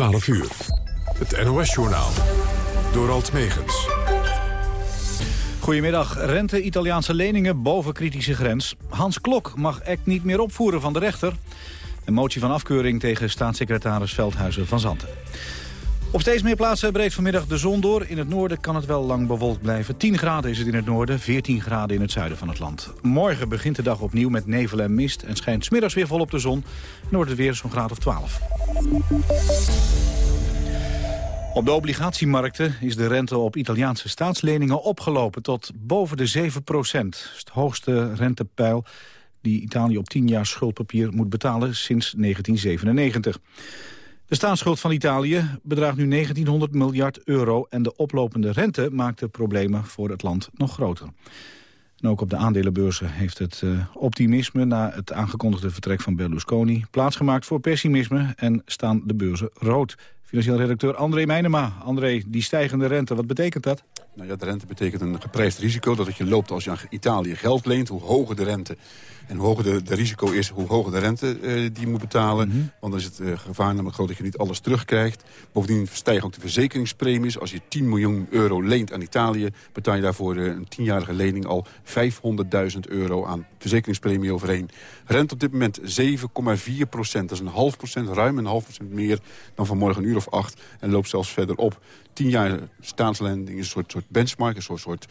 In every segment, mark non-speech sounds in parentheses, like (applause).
12 uur. Het NOS-journaal. Door Alt Megens. Goedemiddag. Rente Italiaanse leningen boven kritische grens. Hans Klok mag act niet meer opvoeren van de rechter. Een motie van afkeuring tegen staatssecretaris Veldhuizen van Zanten. Op steeds meer plaatsen breekt vanmiddag de zon door. In het noorden kan het wel lang bewolkt blijven. 10 graden is het in het noorden, 14 graden in het zuiden van het land. Morgen begint de dag opnieuw met nevel en mist... en schijnt smiddags weer volop de zon. Dan wordt het weer zo'n graad of 12. Op de obligatiemarkten is de rente op Italiaanse staatsleningen opgelopen tot boven de 7 procent. Het hoogste rentepeil die Italië op 10 jaar schuldpapier moet betalen sinds 1997. De staatsschuld van Italië bedraagt nu 1900 miljard euro... en de oplopende rente maakt de problemen voor het land nog groter. En ook op de aandelenbeurzen heeft het uh, optimisme... na het aangekondigde vertrek van Berlusconi plaatsgemaakt voor pessimisme... en staan de beurzen rood. Financieel redacteur André Meijnema. André, die stijgende rente, wat betekent dat? Nou ja, de rente betekent een geprijsd risico dat het je loopt als je aan Italië geld leent. Hoe hoger de rente en hoe hoger de, de risico is, hoe hoger de rente uh, die je moet betalen. Mhm. Want dan is het uh, gevaar namelijk groot dat je niet alles terugkrijgt. Bovendien stijgen ook de verzekeringspremies. Als je 10 miljoen euro leent aan Italië... betaal je daarvoor uh, een tienjarige lening al 500.000 euro aan verzekeringspremie overheen. Rente op dit moment 7,4 procent. Dat is een half procent, ruim een half procent meer dan vanmorgen een uur of acht. En loopt zelfs verder op. 10 jaar staatslending is een soort, soort benchmark, een soort... soort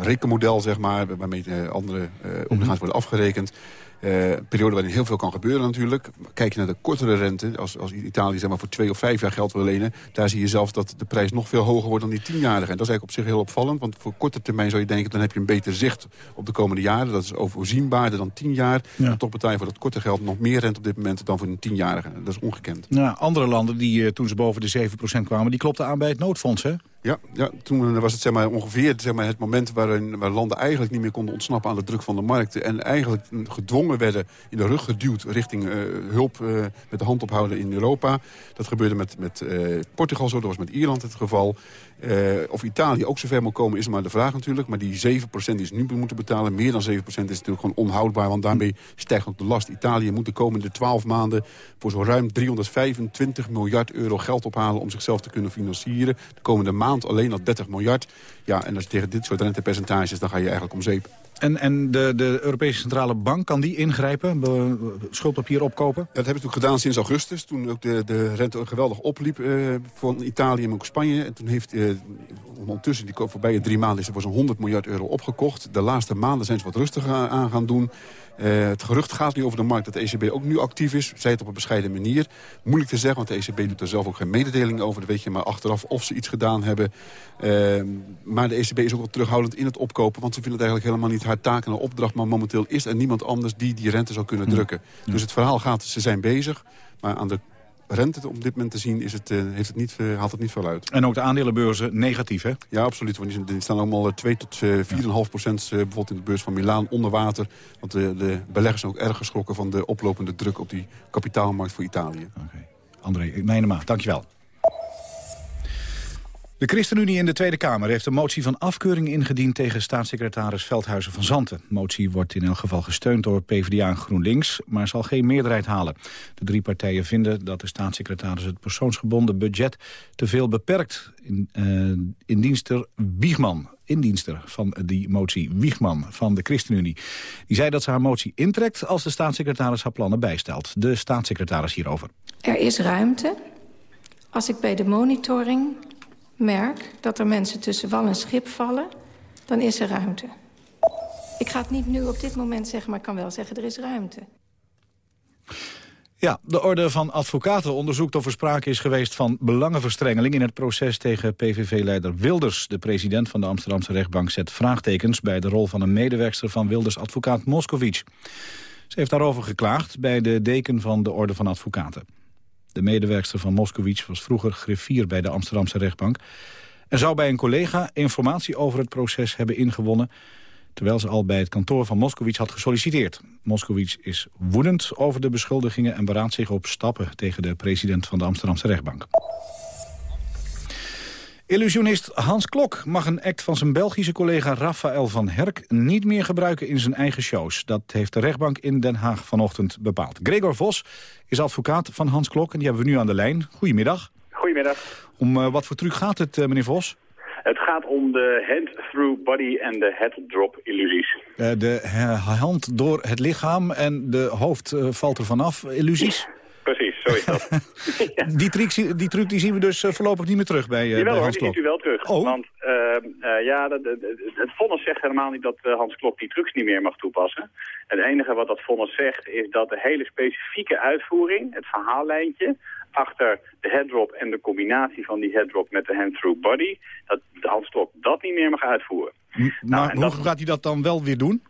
rekenmodel, zeg maar, waarmee uh, andere uh, obligaties worden afgerekend. Uh, een periode waarin heel veel kan gebeuren natuurlijk. Kijk je naar de kortere rente, als, als Italië zeg maar, voor twee of vijf jaar geld wil lenen... daar zie je zelf dat de prijs nog veel hoger wordt dan die tienjarige. En dat is eigenlijk op zich heel opvallend, want voor korte termijn zou je denken... dan heb je een beter zicht op de komende jaren. Dat is overzienbaarder dan tien jaar. Ja. toch betaal je voor dat korte geld nog meer rente op dit moment dan voor een tienjarige. Dat is ongekend. Ja, andere landen die toen ze boven de 7% kwamen, die klopten aan bij het noodfonds, hè? Ja, ja, toen was het zeg maar, ongeveer zeg maar, het moment waarin waar landen eigenlijk niet meer konden ontsnappen aan de druk van de markten. En eigenlijk gedwongen werden, in de rug geduwd richting uh, hulp uh, met de hand ophouden in Europa. Dat gebeurde met, met uh, Portugal zo, dat was met Ierland het geval. Of Italië ook zover moet komen is maar de vraag natuurlijk. Maar die 7% die ze nu moeten betalen, meer dan 7% is natuurlijk gewoon onhoudbaar. Want daarmee stijgt ook de last. Italië moet de komende 12 maanden voor zo'n ruim 325 miljard euro geld ophalen om zichzelf te kunnen financieren. De komende maand alleen al 30 miljard. Ja, en als je tegen dit soort rentepercentages, dan ga je eigenlijk om zeep. En, en de, de Europese Centrale Bank, kan die ingrijpen? Schuldpapier opkopen? dat hebben ze natuurlijk gedaan sinds augustus. Toen ook de, de rente geweldig opliep uh, voor Italië en ook Spanje. En toen heeft uh, ondertussen, die voorbije drie maanden... is er voor zo'n 100 miljard euro opgekocht. De laatste maanden zijn ze wat rustiger aan gaan doen. Uh, het gerucht gaat nu over de markt dat de ECB ook nu actief is. Zij het op een bescheiden manier. Moeilijk te zeggen, want de ECB doet er zelf ook geen mededeling over. Dan weet je maar achteraf of ze iets gedaan hebben. Uh, maar de ECB is ook wel terughoudend in het opkopen. Want ze vinden het eigenlijk helemaal niet haar taak en haar opdracht. Maar momenteel is er niemand anders die die rente zou kunnen drukken. Dus het verhaal gaat, ze zijn bezig. Maar aan de rente op dit moment te zien, is het, uh, heeft het niet, uh, haalt het niet veel uit. En ook de aandelenbeurzen negatief, hè? Ja, absoluut. Want die staan allemaal 2 tot 4,5 ja. procent bijvoorbeeld in de beurs van Milaan onder water. Want de, de beleggers zijn ook erg geschrokken van de oplopende druk op die kapitaalmarkt voor Italië. Oké. Okay. André Meijnema, dankjewel. De ChristenUnie in de Tweede Kamer heeft een motie van afkeuring ingediend tegen staatssecretaris Veldhuizen van Zanten. De motie wordt in elk geval gesteund door PvdA en GroenLinks, maar zal geen meerderheid halen. De drie partijen vinden dat de staatssecretaris het persoonsgebonden budget te veel beperkt. In, uh, in dienster Wiegman, indienster van die motie Wiegman van de ChristenUnie. Die zei dat ze haar motie intrekt als de staatssecretaris haar plannen bijstelt. De staatssecretaris hierover. Er is ruimte. Als ik bij de monitoring merk dat er mensen tussen wal en schip vallen... dan is er ruimte. Ik ga het niet nu op dit moment zeggen, maar ik kan wel zeggen... er is ruimte. Ja, de Orde van Advocaten onderzoekt of er sprake is geweest van belangenverstrengeling in het proces tegen PVV-leider Wilders. De president van de Amsterdamse rechtbank zet vraagtekens bij de rol van een medewerkster van Wilders advocaat Moscovic. Ze heeft daarover geklaagd bij de deken van de Orde van Advocaten. De medewerkster van Moskowitz was vroeger griffier bij de Amsterdamse rechtbank... en zou bij een collega informatie over het proces hebben ingewonnen... terwijl ze al bij het kantoor van Moskowitz had gesolliciteerd. Moskowitz is woedend over de beschuldigingen... en beraadt zich op stappen tegen de president van de Amsterdamse rechtbank. Illusionist Hans Klok mag een act van zijn Belgische collega Raphaël van Herk niet meer gebruiken in zijn eigen shows. Dat heeft de rechtbank in Den Haag vanochtend bepaald. Gregor Vos is advocaat van Hans Klok en die hebben we nu aan de lijn. Goedemiddag. Goedemiddag. Om uh, wat voor truc gaat het, uh, meneer Vos? Het gaat om de hand-through body en de head-drop illusies. Uh, de hand door het lichaam en de hoofd valt er vanaf illusies? Precies, zo is dat. (laughs) ja. die, truc, die truc die zien we dus voorlopig niet meer terug bij, uh, Jawel, bij Hans Klok. die ziet u wel terug. Oh. Want uh, ja, de, de, de, het vonnis zegt helemaal niet dat Hans Klok die trucs niet meer mag toepassen. Het enige wat dat vonnis zegt is dat de hele specifieke uitvoering, het verhaallijntje achter de headdrop en de combinatie van die headdrop met de hand-through body, dat Hans Klok dat niet meer mag uitvoeren. Maar nou, hoe dat... gaat hij dat dan wel weer doen?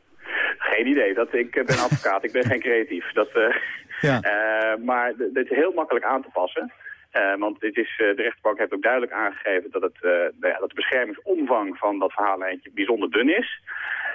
Geen idee. Dat, ik ben advocaat, ik ben geen creatief. Dat, uh, ja. uh, maar dit is heel makkelijk aan te passen. Uh, want dit is, de rechtbank heeft ook duidelijk aangegeven dat, het, ja, dat de beschermingsomvang van dat verhaallijntje bijzonder dun is.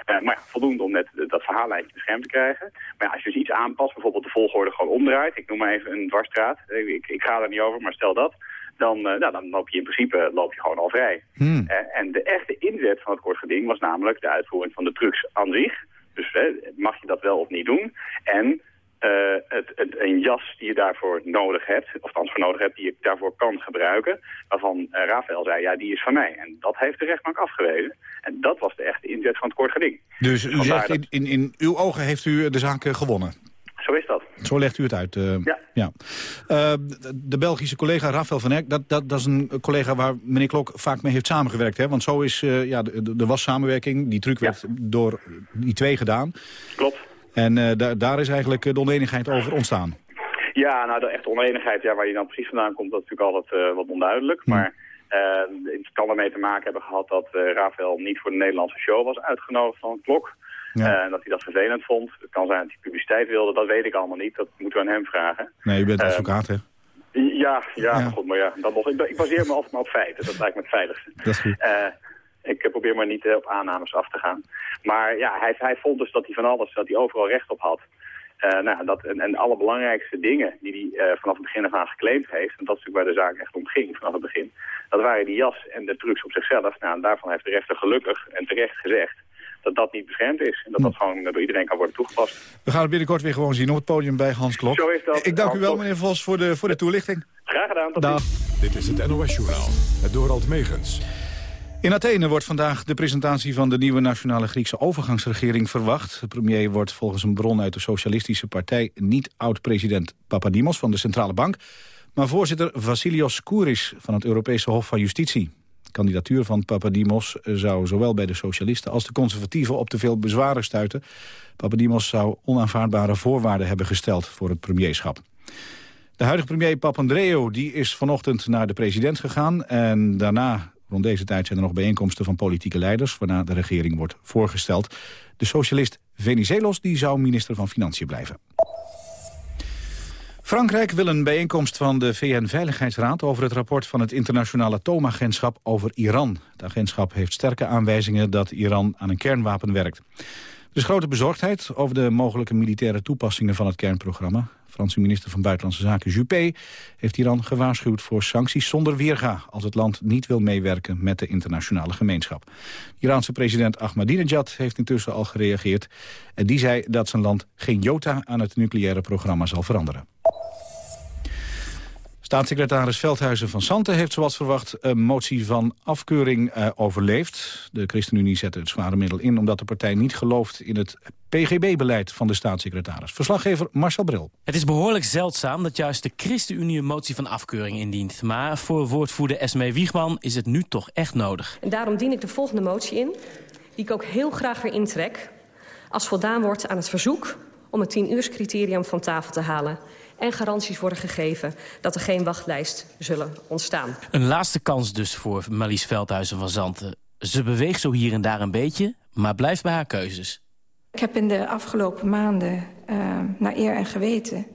Maar ja, voldoende om net dat verhaallijntje beschermd te krijgen. Maar ja, als je dus iets aanpast, bijvoorbeeld de volgorde gewoon omdraait. Ik noem maar even een dwarsstraat. Ik, ik ga er niet over, maar stel dat. Dan, nou, dan loop je in principe loop je gewoon al vrij. Hmm. En de echte inzet van het kort geding was namelijk de uitvoering van de trucs aan zich. Dus mag je dat wel of niet doen. En uh, het, het, een jas die je daarvoor nodig hebt, of althans voor nodig hebt, die je daarvoor kan gebruiken, waarvan uh, Rafael zei, ja, die is van mij. En dat heeft de rechtbank afgewezen. En dat was de echte inzet van het kort geding. Dus u zegt, in, in, in uw ogen heeft u de zaak gewonnen? Zo is dat. Zo legt u het uit. Uh, ja. ja. De Belgische collega Rafael van Eyck, dat, dat, dat is een collega waar meneer Klok vaak mee heeft samengewerkt. Hè? Want zo is, ja, er was samenwerking, die truc werd ja. door die twee gedaan. Klopt. En da daar is eigenlijk de oneenigheid over ontstaan. Ja, nou de echte oneenigheid, ja, waar die dan precies vandaan komt, dat is natuurlijk altijd uh, wat onduidelijk. Hm. Maar het kan ermee te maken hebben gehad dat Rafael niet voor de Nederlandse show was uitgenodigd van Klok. Ja. en dat hij dat vervelend vond. Het kan zijn dat hij publiciteit wilde, dat weet ik allemaal niet. Dat moeten we aan hem vragen. Nee, u bent advocaat, hè? Ja, ja, ja, maar goed, maar ja, dat nog, ik, ik baseer me altijd maar op feiten. Dat lijkt me het veiligste. Dat is goed. Ik probeer maar niet op aannames af te gaan. Maar ja, hij, hij vond dus dat hij van alles, dat hij overal recht op had. Uh, nou, dat, en, en de allerbelangrijkste dingen die hij uh, vanaf het begin af aan geclaimd heeft... en dat is natuurlijk waar de zaak echt om ging vanaf het begin... dat waren die jas en de trucs op zichzelf. Nou, en daarvan heeft de rechter gelukkig en terecht gezegd dat dat niet beschermd is. En dat dat gewoon door iedereen kan worden toegepast. We gaan het binnenkort weer gewoon zien op het podium bij Hans Klok. Zo is dat. Ik dank Hans u wel, meneer Vos, voor de, voor de toelichting. Graag gedaan. Tot Dag. Dit is het NOS-journaal. Het Dorald Megens. In Athene wordt vandaag de presentatie van de nieuwe nationale Griekse overgangsregering verwacht. De premier wordt volgens een bron uit de Socialistische Partij niet oud-president Papadimos van de Centrale Bank, maar voorzitter Vassilios Kouris van het Europese Hof van Justitie. De kandidatuur van Papadimos zou zowel bij de socialisten als de conservatieven op te veel bezwaren stuiten. Papadimos zou onaanvaardbare voorwaarden hebben gesteld voor het premierschap. De huidige premier Papandreou die is vanochtend naar de president gegaan en daarna Rond deze tijd zijn er nog bijeenkomsten van politieke leiders... waarna de regering wordt voorgesteld. De socialist Venizelos die zou minister van Financiën blijven. Frankrijk wil een bijeenkomst van de VN-veiligheidsraad... over het rapport van het internationale atoomagentschap over Iran. Het agentschap heeft sterke aanwijzingen dat Iran aan een kernwapen werkt. Er is grote bezorgdheid over de mogelijke militaire toepassingen van het kernprogramma. Franse minister van Buitenlandse Zaken Juppé heeft Iran gewaarschuwd voor sancties zonder weerga als het land niet wil meewerken met de internationale gemeenschap. Iraanse president Ahmadinejad heeft intussen al gereageerd en die zei dat zijn land geen jota aan het nucleaire programma zal veranderen. Staatssecretaris Veldhuizen van Santen heeft zoals verwacht een motie van afkeuring uh, overleefd. De ChristenUnie zette het zware middel in omdat de partij niet gelooft in het PGB-beleid van de staatssecretaris. Verslaggever Marcel Bril. Het is behoorlijk zeldzaam dat juist de ChristenUnie een motie van afkeuring indient. Maar voor woordvoerder Esme Wiegman is het nu toch echt nodig. En daarom dien ik de volgende motie in, die ik ook heel graag weer intrek... als voldaan wordt aan het verzoek om het 10-uurscriterium van tafel te halen en garanties worden gegeven dat er geen wachtlijst zullen ontstaan. Een laatste kans dus voor Marlies Veldhuizen van Zanten. Ze beweegt zo hier en daar een beetje, maar blijft bij haar keuzes. Ik heb in de afgelopen maanden, uh, naar eer en geweten...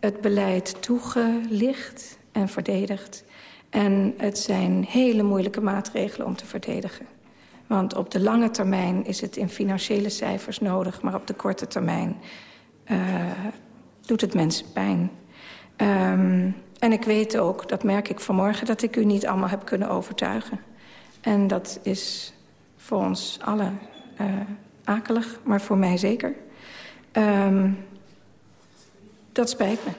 het beleid toegelicht en verdedigd. En het zijn hele moeilijke maatregelen om te verdedigen. Want op de lange termijn is het in financiële cijfers nodig... maar op de korte termijn uh, doet het mensen pijn. Um, en ik weet ook, dat merk ik vanmorgen... dat ik u niet allemaal heb kunnen overtuigen. En dat is voor ons allen uh, akelig, maar voor mij zeker. Um, dat spijt me.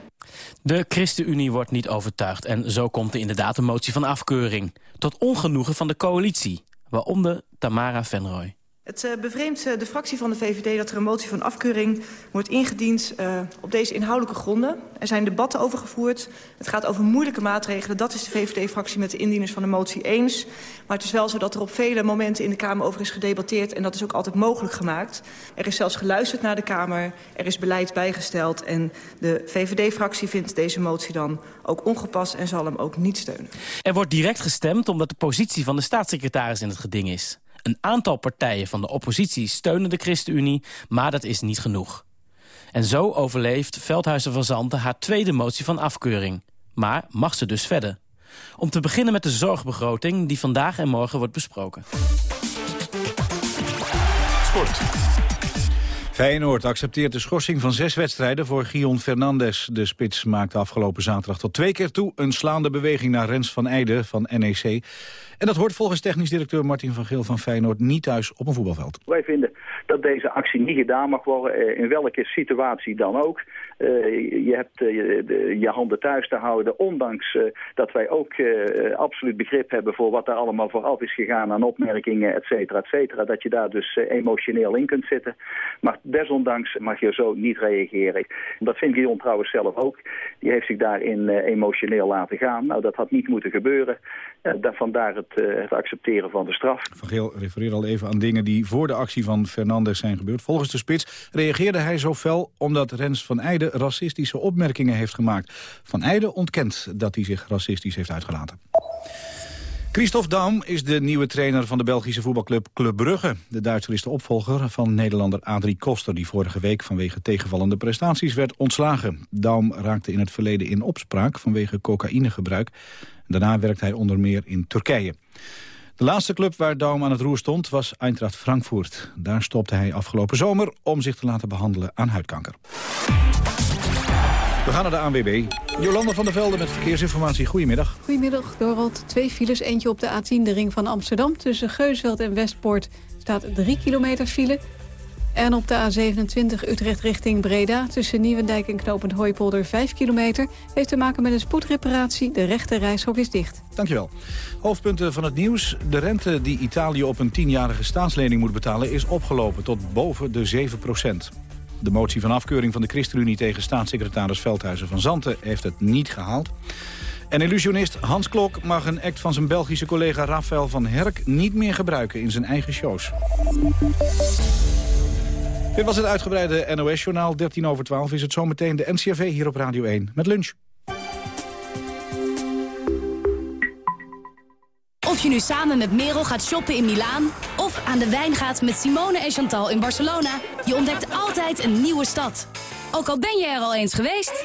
De ChristenUnie wordt niet overtuigd en zo komt er inderdaad een motie van afkeuring. Tot ongenoegen van de coalitie, waaronder Tamara Venrooy. Het uh, bevreemdt uh, de fractie van de VVD dat er een motie van afkeuring wordt ingediend uh, op deze inhoudelijke gronden. Er zijn debatten over gevoerd. Het gaat over moeilijke maatregelen. Dat is de VVD-fractie met de indieners van de motie eens. Maar het is wel zo dat er op vele momenten in de Kamer over is gedebatteerd. En dat is ook altijd mogelijk gemaakt. Er is zelfs geluisterd naar de Kamer. Er is beleid bijgesteld. En de VVD-fractie vindt deze motie dan ook ongepast en zal hem ook niet steunen. Er wordt direct gestemd omdat de positie van de staatssecretaris in het geding is. Een aantal partijen van de oppositie steunen de ChristenUnie, maar dat is niet genoeg. En zo overleeft Veldhuizen van Zanten haar tweede motie van afkeuring. Maar mag ze dus verder. Om te beginnen met de zorgbegroting die vandaag en morgen wordt besproken. Sport. Feyenoord accepteert de schorsing van zes wedstrijden voor Gion Fernandes. De spits maakte afgelopen zaterdag tot twee keer toe... een slaande beweging naar Rens van Eijden van NEC. En dat hoort volgens technisch directeur Martin van Geel van Feyenoord... niet thuis op een voetbalveld. Wij vinden dat deze actie niet gedaan mag worden, eh, in welke situatie dan ook. Uh, je hebt uh, je, handen thuis te houden, ondanks uh, dat wij ook absoluut begrip hebben voor wat daar allemaal vooraf is gegaan aan opmerkingen, et cetera, et cetera. Dat je daar dus emotioneel in kunt zitten. Maar desondanks mag je zo niet reageren. Dat vindt Guillaume trouwens zelf ook. Die heeft zich daarin emotioneel laten gaan. Nou, dat had niet moeten gebeuren. Vandaar het, het, accepteren van de straf. Van Geel refereert al even aan dingen die voor de actie van Fernandes zijn gebeurd. Volgens de spits reageerde hij zo fel omdat Rens van Eijden racistische opmerkingen heeft gemaakt. Van Eijden ontkent dat hij zich racistisch heeft uitgelaten. Christophe Daum is de nieuwe trainer van de Belgische voetbalclub Club Brugge. De Duitser is de opvolger van Nederlander Adrie Koster... die vorige week vanwege tegenvallende prestaties werd ontslagen. Daum raakte in het verleden in opspraak vanwege cocaïnegebruik. Daarna werkte hij onder meer in Turkije. De laatste club waar Daum aan het roer stond was Eintracht Frankfurt. Daar stopte hij afgelopen zomer om zich te laten behandelen aan huidkanker. We gaan naar de ANWB. Jolanda van der Velde met verkeersinformatie. Goedemiddag. Goedemiddag, Dorald. Twee files, eentje op de A10, de ring van Amsterdam. Tussen Geusveld en Westpoort staat 3 kilometer file. En op de A27 Utrecht richting Breda... tussen Nieuwendijk en Knopend Hooipolder 5 kilometer... heeft te maken met een spoedreparatie. De rechte reishok is dicht. Dankjewel. Hoofdpunten van het nieuws. De rente die Italië op een tienjarige staatslening moet betalen... is opgelopen tot boven de 7 procent. De motie van afkeuring van de ChristenUnie tegen staatssecretaris Veldhuizen van Zanten heeft het niet gehaald. En illusionist Hans Klok mag een act van zijn Belgische collega Rafael van Herk niet meer gebruiken in zijn eigen shows. Dit was het uitgebreide NOS-journaal. 13 over 12 is het zometeen de NCRV hier op Radio 1 met lunch. Of je nu samen met Merel gaat shoppen in Milaan... of aan de wijn gaat met Simone en Chantal in Barcelona... je ontdekt altijd een nieuwe stad. Ook al ben je er al eens geweest...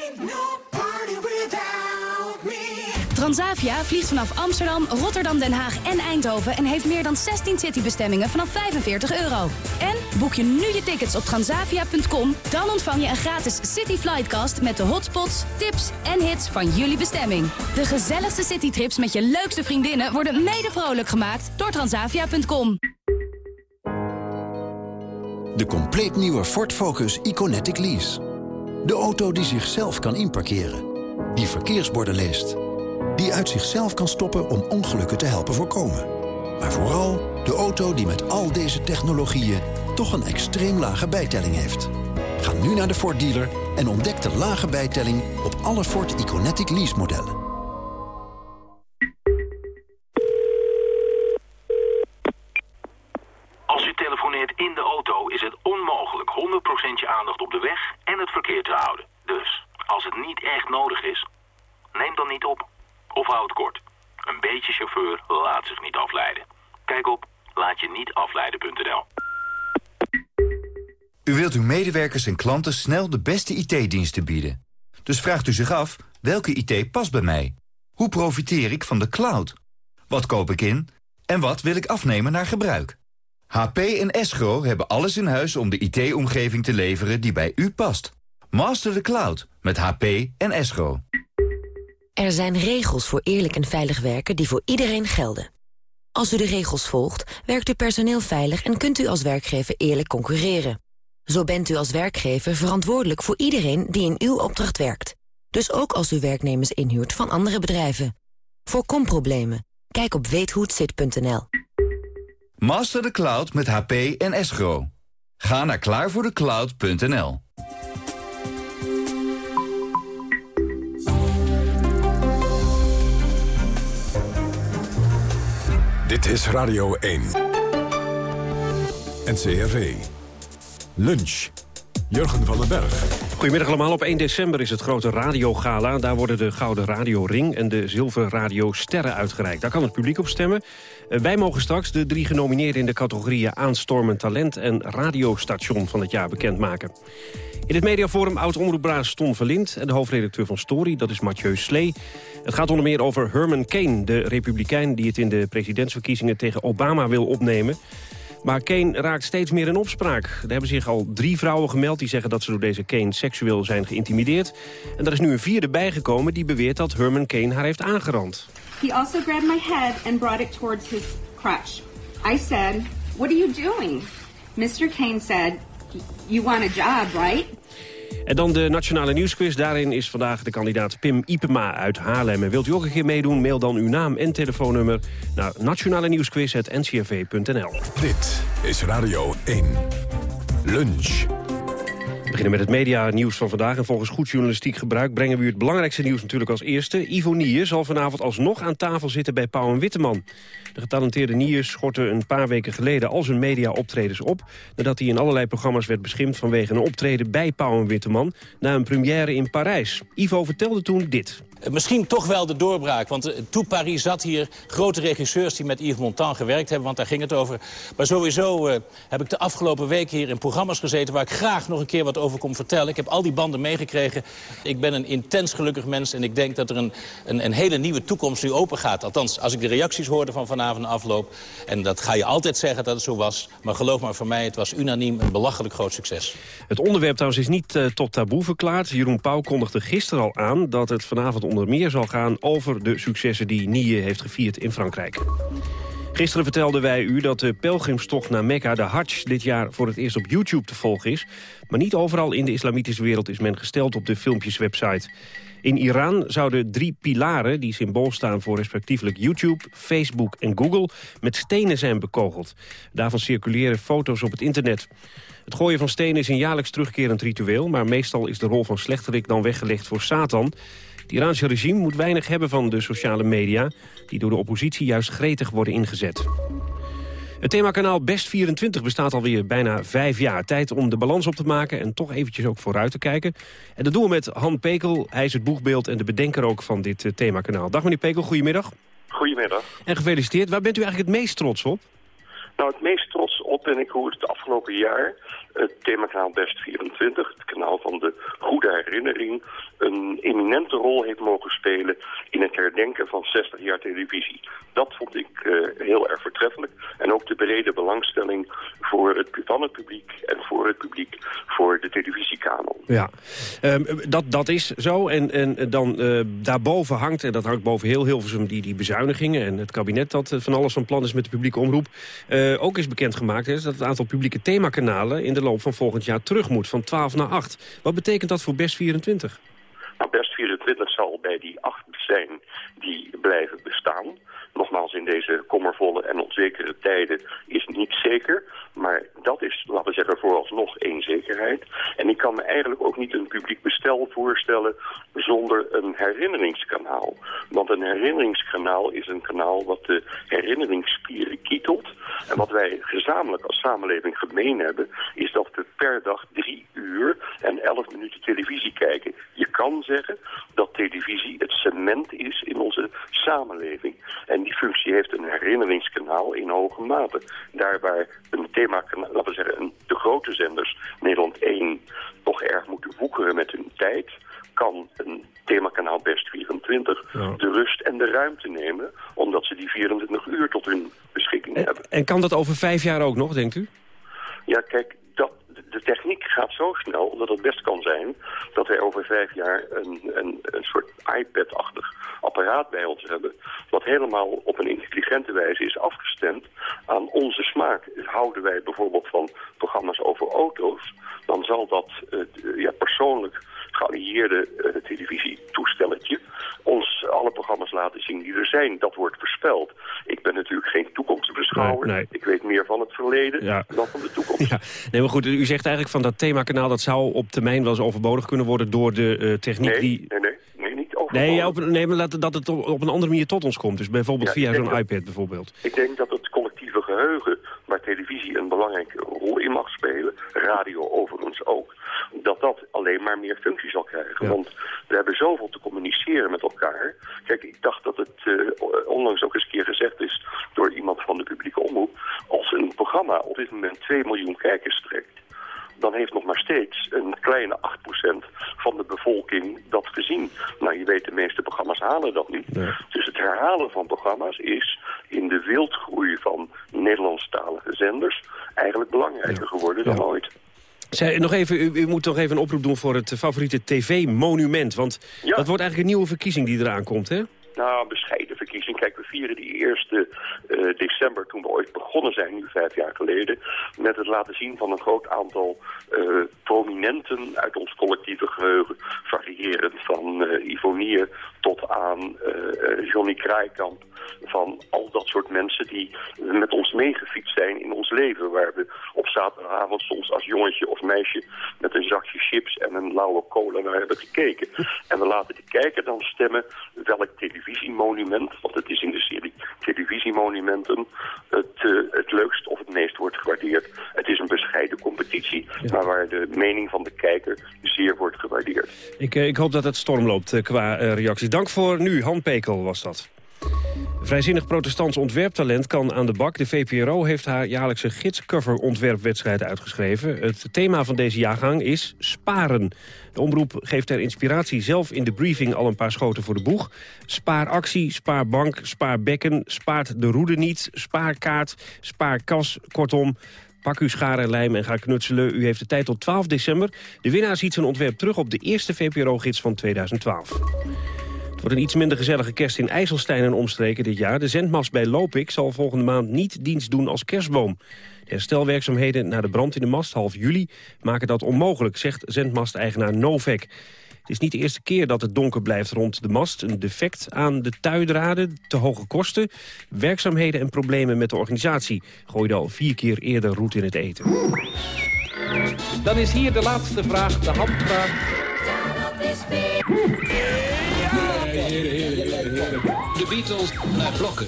Transavia vliegt vanaf Amsterdam, Rotterdam, Den Haag en Eindhoven... en heeft meer dan 16 citybestemmingen vanaf 45 euro. En boek je nu je tickets op transavia.com... dan ontvang je een gratis City Flightcast... met de hotspots, tips en hits van jullie bestemming. De gezelligste citytrips met je leukste vriendinnen... worden mede vrolijk gemaakt door transavia.com. De compleet nieuwe Ford Focus Iconetic Lease. De auto die zichzelf kan inparkeren. Die verkeersborden leest die uit zichzelf kan stoppen om ongelukken te helpen voorkomen. Maar vooral de auto die met al deze technologieën toch een extreem lage bijtelling heeft. Ga nu naar de Ford dealer en ontdek de lage bijtelling op alle Ford Iconetic lease modellen. Als u telefoneert in de auto is het onmogelijk 100% je aandacht op de weg en het verkeer te houden. Dus, als het niet echt nodig is, neem dan niet op. Of houd kort. Een beetje chauffeur laat zich niet afleiden. Kijk op laatje-niet-afleiden.nl. U wilt uw medewerkers en klanten snel de beste IT-diensten bieden. Dus vraagt u zich af, welke IT past bij mij? Hoe profiteer ik van de cloud? Wat koop ik in? En wat wil ik afnemen naar gebruik? HP en Escro hebben alles in huis om de IT-omgeving te leveren die bij u past. Master the cloud met HP en Escro. Er zijn regels voor eerlijk en veilig werken die voor iedereen gelden. Als u de regels volgt, werkt uw personeel veilig... en kunt u als werkgever eerlijk concurreren. Zo bent u als werkgever verantwoordelijk voor iedereen die in uw opdracht werkt. Dus ook als u werknemers inhuurt van andere bedrijven. Voorkom problemen. Kijk op weethohetzit.nl. Master the Cloud met HP en Escro. Ga naar klaarvoordecloud.nl. Dit is Radio 1. NCRV. Lunch. Jurgen van den Berg. Goedemiddag allemaal. Op 1 december is het grote radiogala. Daar worden de Gouden Radio Ring en de Zilveren Radio Sterren uitgereikt. Daar kan het publiek op stemmen. Eh, wij mogen straks de drie genomineerden in de categorieën Aanstormend Talent en Radiostation van het jaar bekendmaken. In het mediaforum oud-omroepbaas Ton Verlind en de hoofdredacteur van Story, dat is Mathieu Slee. Het gaat onder meer over Herman Kane, de republikein die het in de presidentsverkiezingen tegen Obama wil opnemen. Maar Kane raakt steeds meer in opspraak. Er hebben zich al drie vrouwen gemeld die zeggen dat ze door deze Kane seksueel zijn geïntimideerd. En er is nu een vierde bijgekomen die beweert dat Herman Kane haar heeft aangerand. He also grabbed my head and brought it towards his crutch. I said, what are you doing? Mr. Kane said, you want a job, right? En dan de Nationale Nieuwsquiz. Daarin is vandaag de kandidaat Pim Ipema uit Haarlem. En wilt u ook een keer meedoen? Mail dan uw naam en telefoonnummer naar nationale nieuwsquiz.ncrv.nl. Dit is Radio 1. Lunch. We beginnen met het media-nieuws van vandaag. En volgens goed journalistiek gebruik brengen we u het belangrijkste nieuws natuurlijk als eerste. Ivo Nier zal vanavond alsnog aan tafel zitten bij Pauw en Witteman. De getalenteerde Nier schortte een paar weken geleden al zijn media-optredens op... nadat hij in allerlei programma's werd beschimd vanwege een optreden bij Pauw en Witteman... na een première in Parijs. Ivo vertelde toen dit. Eh, misschien toch wel de doorbraak. Want uh, toen Paris zat hier grote regisseurs die met Yves Montand gewerkt hebben. Want daar ging het over. Maar sowieso uh, heb ik de afgelopen weken hier in programma's gezeten... waar ik graag nog een keer wat over kom vertellen. Ik heb al die banden meegekregen. Ik ben een intens gelukkig mens. En ik denk dat er een, een, een hele nieuwe toekomst nu open gaat. Althans, als ik de reacties hoorde van vanavond afloop. En dat ga je altijd zeggen dat het zo was. Maar geloof maar voor mij, het was unaniem een belachelijk groot succes. Het onderwerp trouwens is niet tot taboe verklaard. Jeroen Pauw kondigde gisteren al aan dat het vanavond onder meer zal gaan over de successen die Nie heeft gevierd in Frankrijk. Gisteren vertelden wij u dat de pelgrimstocht naar Mekka, de Hajj, dit jaar voor het eerst op YouTube te volgen is. Maar niet overal in de islamitische wereld is men gesteld op de filmpjeswebsite. In Iran zouden drie pilaren, die symbool staan voor respectievelijk YouTube, Facebook en Google, met stenen zijn bekogeld. Daarvan circuleren foto's op het internet. Het gooien van stenen is een jaarlijks terugkerend ritueel... maar meestal is de rol van slechterik dan weggelegd voor Satan. Het Iraanse regime moet weinig hebben van de sociale media... die door de oppositie juist gretig worden ingezet. Het themakanaal Best24 bestaat alweer bijna vijf jaar. Tijd om de balans op te maken en toch eventjes ook vooruit te kijken. En dat doen we met Han Pekel. Hij is het boegbeeld en de bedenker ook van dit uh, themakanaal. Dag meneer Pekel, goedemiddag. Goedemiddag. En gefeliciteerd. Waar bent u eigenlijk het meest trots op? Nou, het meest trots op ben ik hoe het afgelopen jaar het themakanaal Best 24, het kanaal van de goede herinnering, een eminente rol heeft mogen spelen in het herdenken van 60 jaar televisie. Dat vond ik uh, heel erg voortreffelijk. En ook de brede belangstelling voor het, van het publiek en voor het publiek voor de televisiekanon. Ja, um, dat, dat is zo. En, en dan uh, daarboven hangt, en dat hangt boven heel Hilversum, die, die bezuinigingen en het kabinet dat van alles van plan is met de publieke omroep. Ook is bekendgemaakt is dat het aantal publieke themakanalen in de loop van volgend jaar terug moet, van 12 naar 8. Wat betekent dat voor Best 24? Nou, Best 24 zal bij die 8 zijn die blijven bestaan. Nogmaals, in deze kommervolle en onzekere tijden is niet zeker. Maar dat is, laten we zeggen, vooralsnog één zekerheid. En ik kan me eigenlijk ook niet een publiek bestel voorstellen zonder een herinneringskanaal. Want een herinneringskanaal is een kanaal wat de herinneringsspieren kietelt. En wat wij gezamenlijk als samenleving gemeen hebben, is dat we per dag drie uur en elf minuten televisie kijken. Je kan zeggen dat televisie het cement is in onze samenleving. En die functie heeft een herinneringskanaal in hoge mate. Daar waar een thema, laten we zeggen, een, de grote zenders, Nederland 1, toch erg moeten woekeren met hun tijd kan een themakanaal Best 24 ja. de rust en de ruimte nemen... omdat ze die 24 uur tot hun beschikking en, hebben. En kan dat over vijf jaar ook nog, denkt u? Ja, kijk, dat, de techniek gaat zo snel dat het best kan zijn dat wij over vijf jaar een, een, een soort iPad-achtig apparaat bij ons hebben. Wat helemaal op een intelligente wijze is afgestemd aan onze smaak. Houden wij bijvoorbeeld van programma's over auto's, dan zal dat uh, ja, persoonlijk geallieerde uh, televisietoestelletje ons alle programma's laten zien die er zijn. Dat wordt voorspeld. Ik ben natuurlijk geen toekomstbeschouwer. Nee, Ik weet meer van het verleden dan van de toekomst. Ja. Nee, maar goed, u zegt eigenlijk van dat themakanaal... dat zou op termijn wel eens overbodig kunnen worden door de uh, techniek nee, die... Nee, nee. Nee, niet overbodig. Nee, op, nee maar dat, dat het op, een andere manier tot ons komt. Dus bijvoorbeeld via zo'n iPad bijvoorbeeld. Ik denk dat het collectieve geheugen, waar televisie een belangrijke rol in mag spelen... radio overigens ook dat dat alleen maar meer functie zal krijgen. Want we hebben zoveel te communiceren met elkaar. Kijk, ik dacht dat het uh, onlangs ook eens een keer gezegd is door iemand van de publieke omroep. Als een programma op dit moment 2 miljoen kijkers trekt, dan heeft nog maar steeds een kleine 8% van de bevolking dat gezien. Nou, je weet, de meeste programma's halen dat niet. Dus het herhalen van programma's is in de wildgroei van Nederlandstalige zenders eigenlijk belangrijker geworden dan ooit. Zij, nog even, u, u, moet nog even een oproep doen voor het favoriete tv-monument. Want dat wordt eigenlijk een nieuwe verkiezing die eraan komt, hè? Nou, bescheiden verkiezing. Kijk, we vieren die eerste december toen we ooit begonnen zijn, nu vijf jaar geleden, met het laten zien van een groot aantal uh, prominenten uit ons collectieve geheugen, variërend van Ivonier tot aan Johnny Kraaikamp, van al dat soort mensen die met ons meegefietst zijn in ons leven, waar we op zaterdagavond soms als jongetje of meisje met een zakje chips en een lauwe cola naar hebben gekeken. En we laten die kijker dan stemmen welk televisiemonument, want het is in de televisiemonumenten, het, uh, het leukst of het meest wordt gewaardeerd. Het is een bescheiden competitie, maar waar de mening van de kijker zeer wordt gewaardeerd. Ik, ik hoop dat het storm loopt qua reacties. Dank voor nu. Han Pekel was dat. Vrijzinnig protestants ontwerptalent kan aan de bak. De VPRO heeft haar jaarlijkse gidscover ontwerpwedstrijd uitgeschreven. Het thema van deze jaargang is sparen. De omroep geeft ter inspiratie zelf in de briefing al een paar schoten voor de boeg. Spaaractie, spaarbank, spaarbekken, spaart de roede niet, spaarkaart, spaarkas, kortom... Pak uw scharen en lijm en ga knutselen. U heeft de tijd tot 12 december. De winnaar ziet zijn ontwerp terug op de eerste VPRO-gids van 2012. Het wordt een iets minder gezellige kerst in IJsselstein en omstreken dit jaar. De zendmast bij Lopik zal volgende maand niet dienst doen als kerstboom. De herstelwerkzaamheden na de brand in de mast half juli maken dat onmogelijk, zegt zendmasteigenaar Novek. Het is niet de eerste keer dat het donker blijft rond de mast. Een defect aan de tuidraden, te hoge kosten, werkzaamheden en problemen met de organisatie. Gooide al vier keer eerder roet in het eten. Dan is hier de laatste vraag, de handvraag. Beatles naar blokken.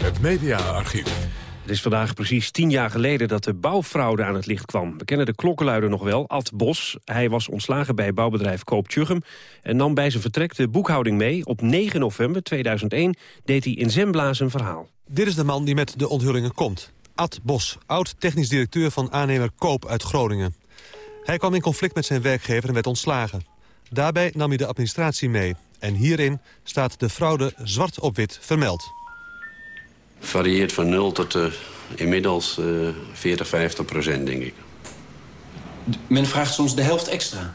Het mediaarchief. Het is vandaag precies tien jaar geleden dat de bouwfraude aan het licht kwam. We kennen de klokkenluider nog wel, Ad Bos. Hij was ontslagen bij bouwbedrijf Koop Tjugem... en nam bij zijn vertrek de boekhouding mee. Op 9 november 2001 deed hij in Zemblaas een verhaal. Dit is de man die met de onthullingen komt. Ad Bos, oud-technisch directeur van aannemer Koop uit Groningen. Hij kwam in conflict met zijn werkgever en werd ontslagen. Daarbij nam hij de administratie mee. En hierin staat de fraude zwart op wit vermeld. Varieert van 0 tot uh, inmiddels uh, 40, 50 procent, denk ik. Men vraagt soms de helft extra?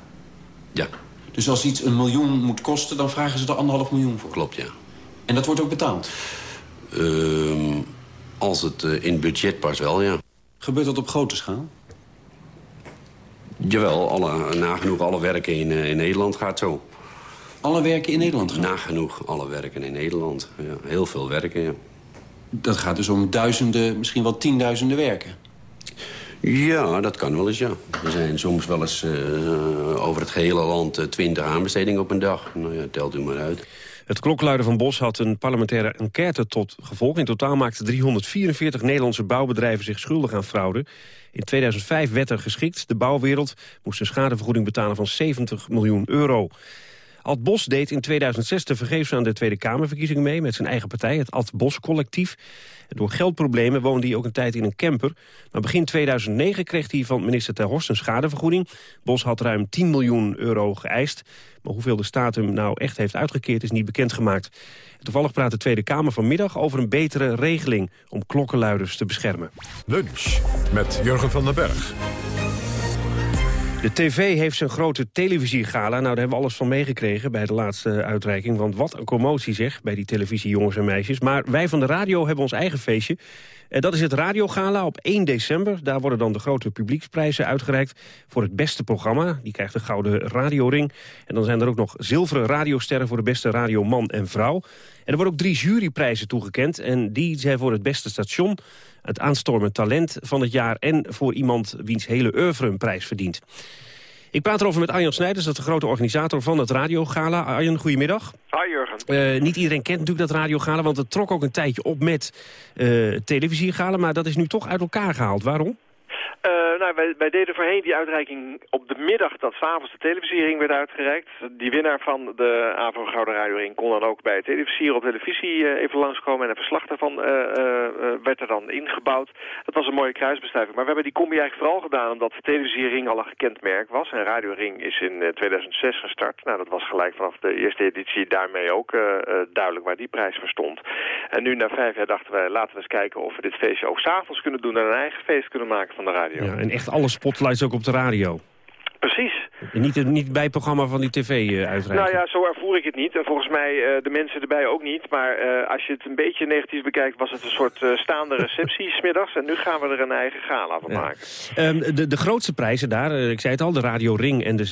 Ja. Dus als iets een miljoen moet kosten, dan vragen ze er anderhalf miljoen voor? Klopt, ja. En dat wordt ook betaald? Uh, als het uh, in budget past wel, ja. Gebeurt dat op grote schaal? Jawel, alle, nagenoeg alle werken in, uh, in Nederland gaat zo. Alle werken in Nederland gaan? Nagenoeg alle werken in Nederland. Ja, heel veel werken, ja. Dat gaat dus om duizenden, misschien wel tienduizenden werken? Ja, dat kan wel eens, ja. Er zijn soms wel eens uh, over het gehele land uh, twintig aanbestedingen op een dag. Nou ja, telt u maar uit. Het klokluiden van Bos had een parlementaire enquête tot gevolg. In totaal maakten 344 Nederlandse bouwbedrijven zich schuldig aan fraude. In 2005 werd er geschikt. De bouwwereld moest een schadevergoeding betalen van 70 miljoen euro. Ad Bos deed in 2006 vergeefs aan de Tweede Kamerverkiezing mee... met zijn eigen partij, het Ad Bos Collectief. Door geldproblemen woonde hij ook een tijd in een camper. Maar begin 2009 kreeg hij van minister Ter Horst een schadevergoeding. Bos had ruim 10 miljoen euro geëist. Maar hoeveel de staat hem nou echt heeft uitgekeerd is niet bekendgemaakt. Toevallig praat de Tweede Kamer vanmiddag over een betere regeling... om klokkenluiders te beschermen. Lunch met Jurgen van den Berg. De tv heeft zijn grote televisiegala. Nou, daar hebben we alles van meegekregen bij de laatste uitreiking. Want wat een commotie zeg, bij die televisie jongens en meisjes. Maar wij van de radio hebben ons eigen feestje. En dat is het radiogala op 1 december. Daar worden dan de grote publieksprijzen uitgereikt voor het beste programma. Die krijgt de gouden radioring. En dan zijn er ook nog zilveren radiosterren voor de beste radioman en vrouw. En er worden ook drie juryprijzen toegekend. En die zijn voor het beste station, het aanstormend talent van het jaar... en voor iemand wiens hele oeuvre een prijs verdient. Ik praat erover met Arjan Snijders, dat is de grote organisator van het Radiogala. Arjan, goedemiddag. Hi Jurgen. Uh, niet iedereen kent natuurlijk dat Radiogala, want het trok ook een tijdje op met uh, televisiegala. Maar dat is nu toch uit elkaar gehaald. Waarom? Uh, nou, wij, deden voorheen die uitreiking op de middag dat s'avonds de televisiering werd uitgereikt. Die winnaar van de AVO Gouden Radio Ring kon dan ook bij het televisieren op televisie uh, even langskomen. En een verslag daarvan werd er dan ingebouwd. Dat was een mooie kruisbestuiving. Maar we hebben die combi eigenlijk vooral gedaan omdat de televisiering al een gekend merk was. En Radio Ring is in 2006 gestart. Nou, dat was gelijk vanaf de eerste editie daarmee ook duidelijk waar die prijs voor stond. En nu na vijf jaar dachten wij, laten we eens kijken of we dit feestje ook s'avonds kunnen doen en een eigen feest kunnen maken van de radio. Ja, en echt alle spotlights ook op de radio. Precies. Niet, niet bij het programma van die tv uh, uitreiken. Nou ja, zo ervoer ik het niet. En volgens mij uh, de mensen erbij ook niet. Maar uh, als je het een beetje negatief bekijkt... was het een soort staande receptie (laughs) smiddags. En nu gaan we er een eigen gala van ja. maken. Um, de, de grootste prijzen daar, ik zei het al... de Radio Ring en de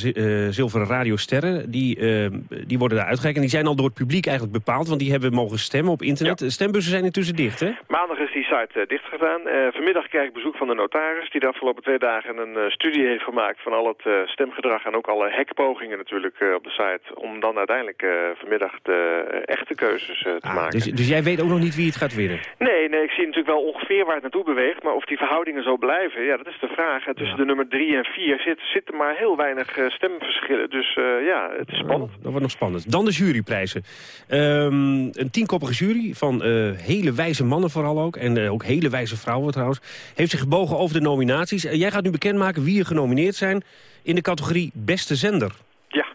Zilveren Radio Sterren... Die, ehm, die worden daar uitgereikt. En die zijn al door het publiek eigenlijk bepaald. Want die hebben mogen stemmen op internet. Ja. Stembussen zijn intussen dicht, hè? Maandag is die site dicht gedaan. vanmiddag krijg ik bezoek van de notaris... die de afgelopen twee dagen een studie heeft gemaakt... van al het stemgedrag en ook alle hekpogingen natuurlijk uh, op de site... om dan uiteindelijk uh, vanmiddag de uh, echte keuzes te ah, maken. Dus, dus, jij weet ook nog niet wie het gaat winnen? Nee, nee, ik zie natuurlijk wel ongeveer waar het naartoe beweegt... maar of die verhoudingen zo blijven, ja, dat is de vraag. En tussen ja. de nummer drie en vier zit, zitten maar heel weinig stemverschillen. Dus ja, het is spannend. Dat wordt nog spannend. Dan de juryprijzen. Um, een tienkoppige jury van hele wijze mannen vooral ook... en ook hele wijze vrouwen trouwens... heeft zich gebogen over de nominaties. jij gaat nu bekendmaken wie er genomineerd zijn in de categorie beste zender. Ja.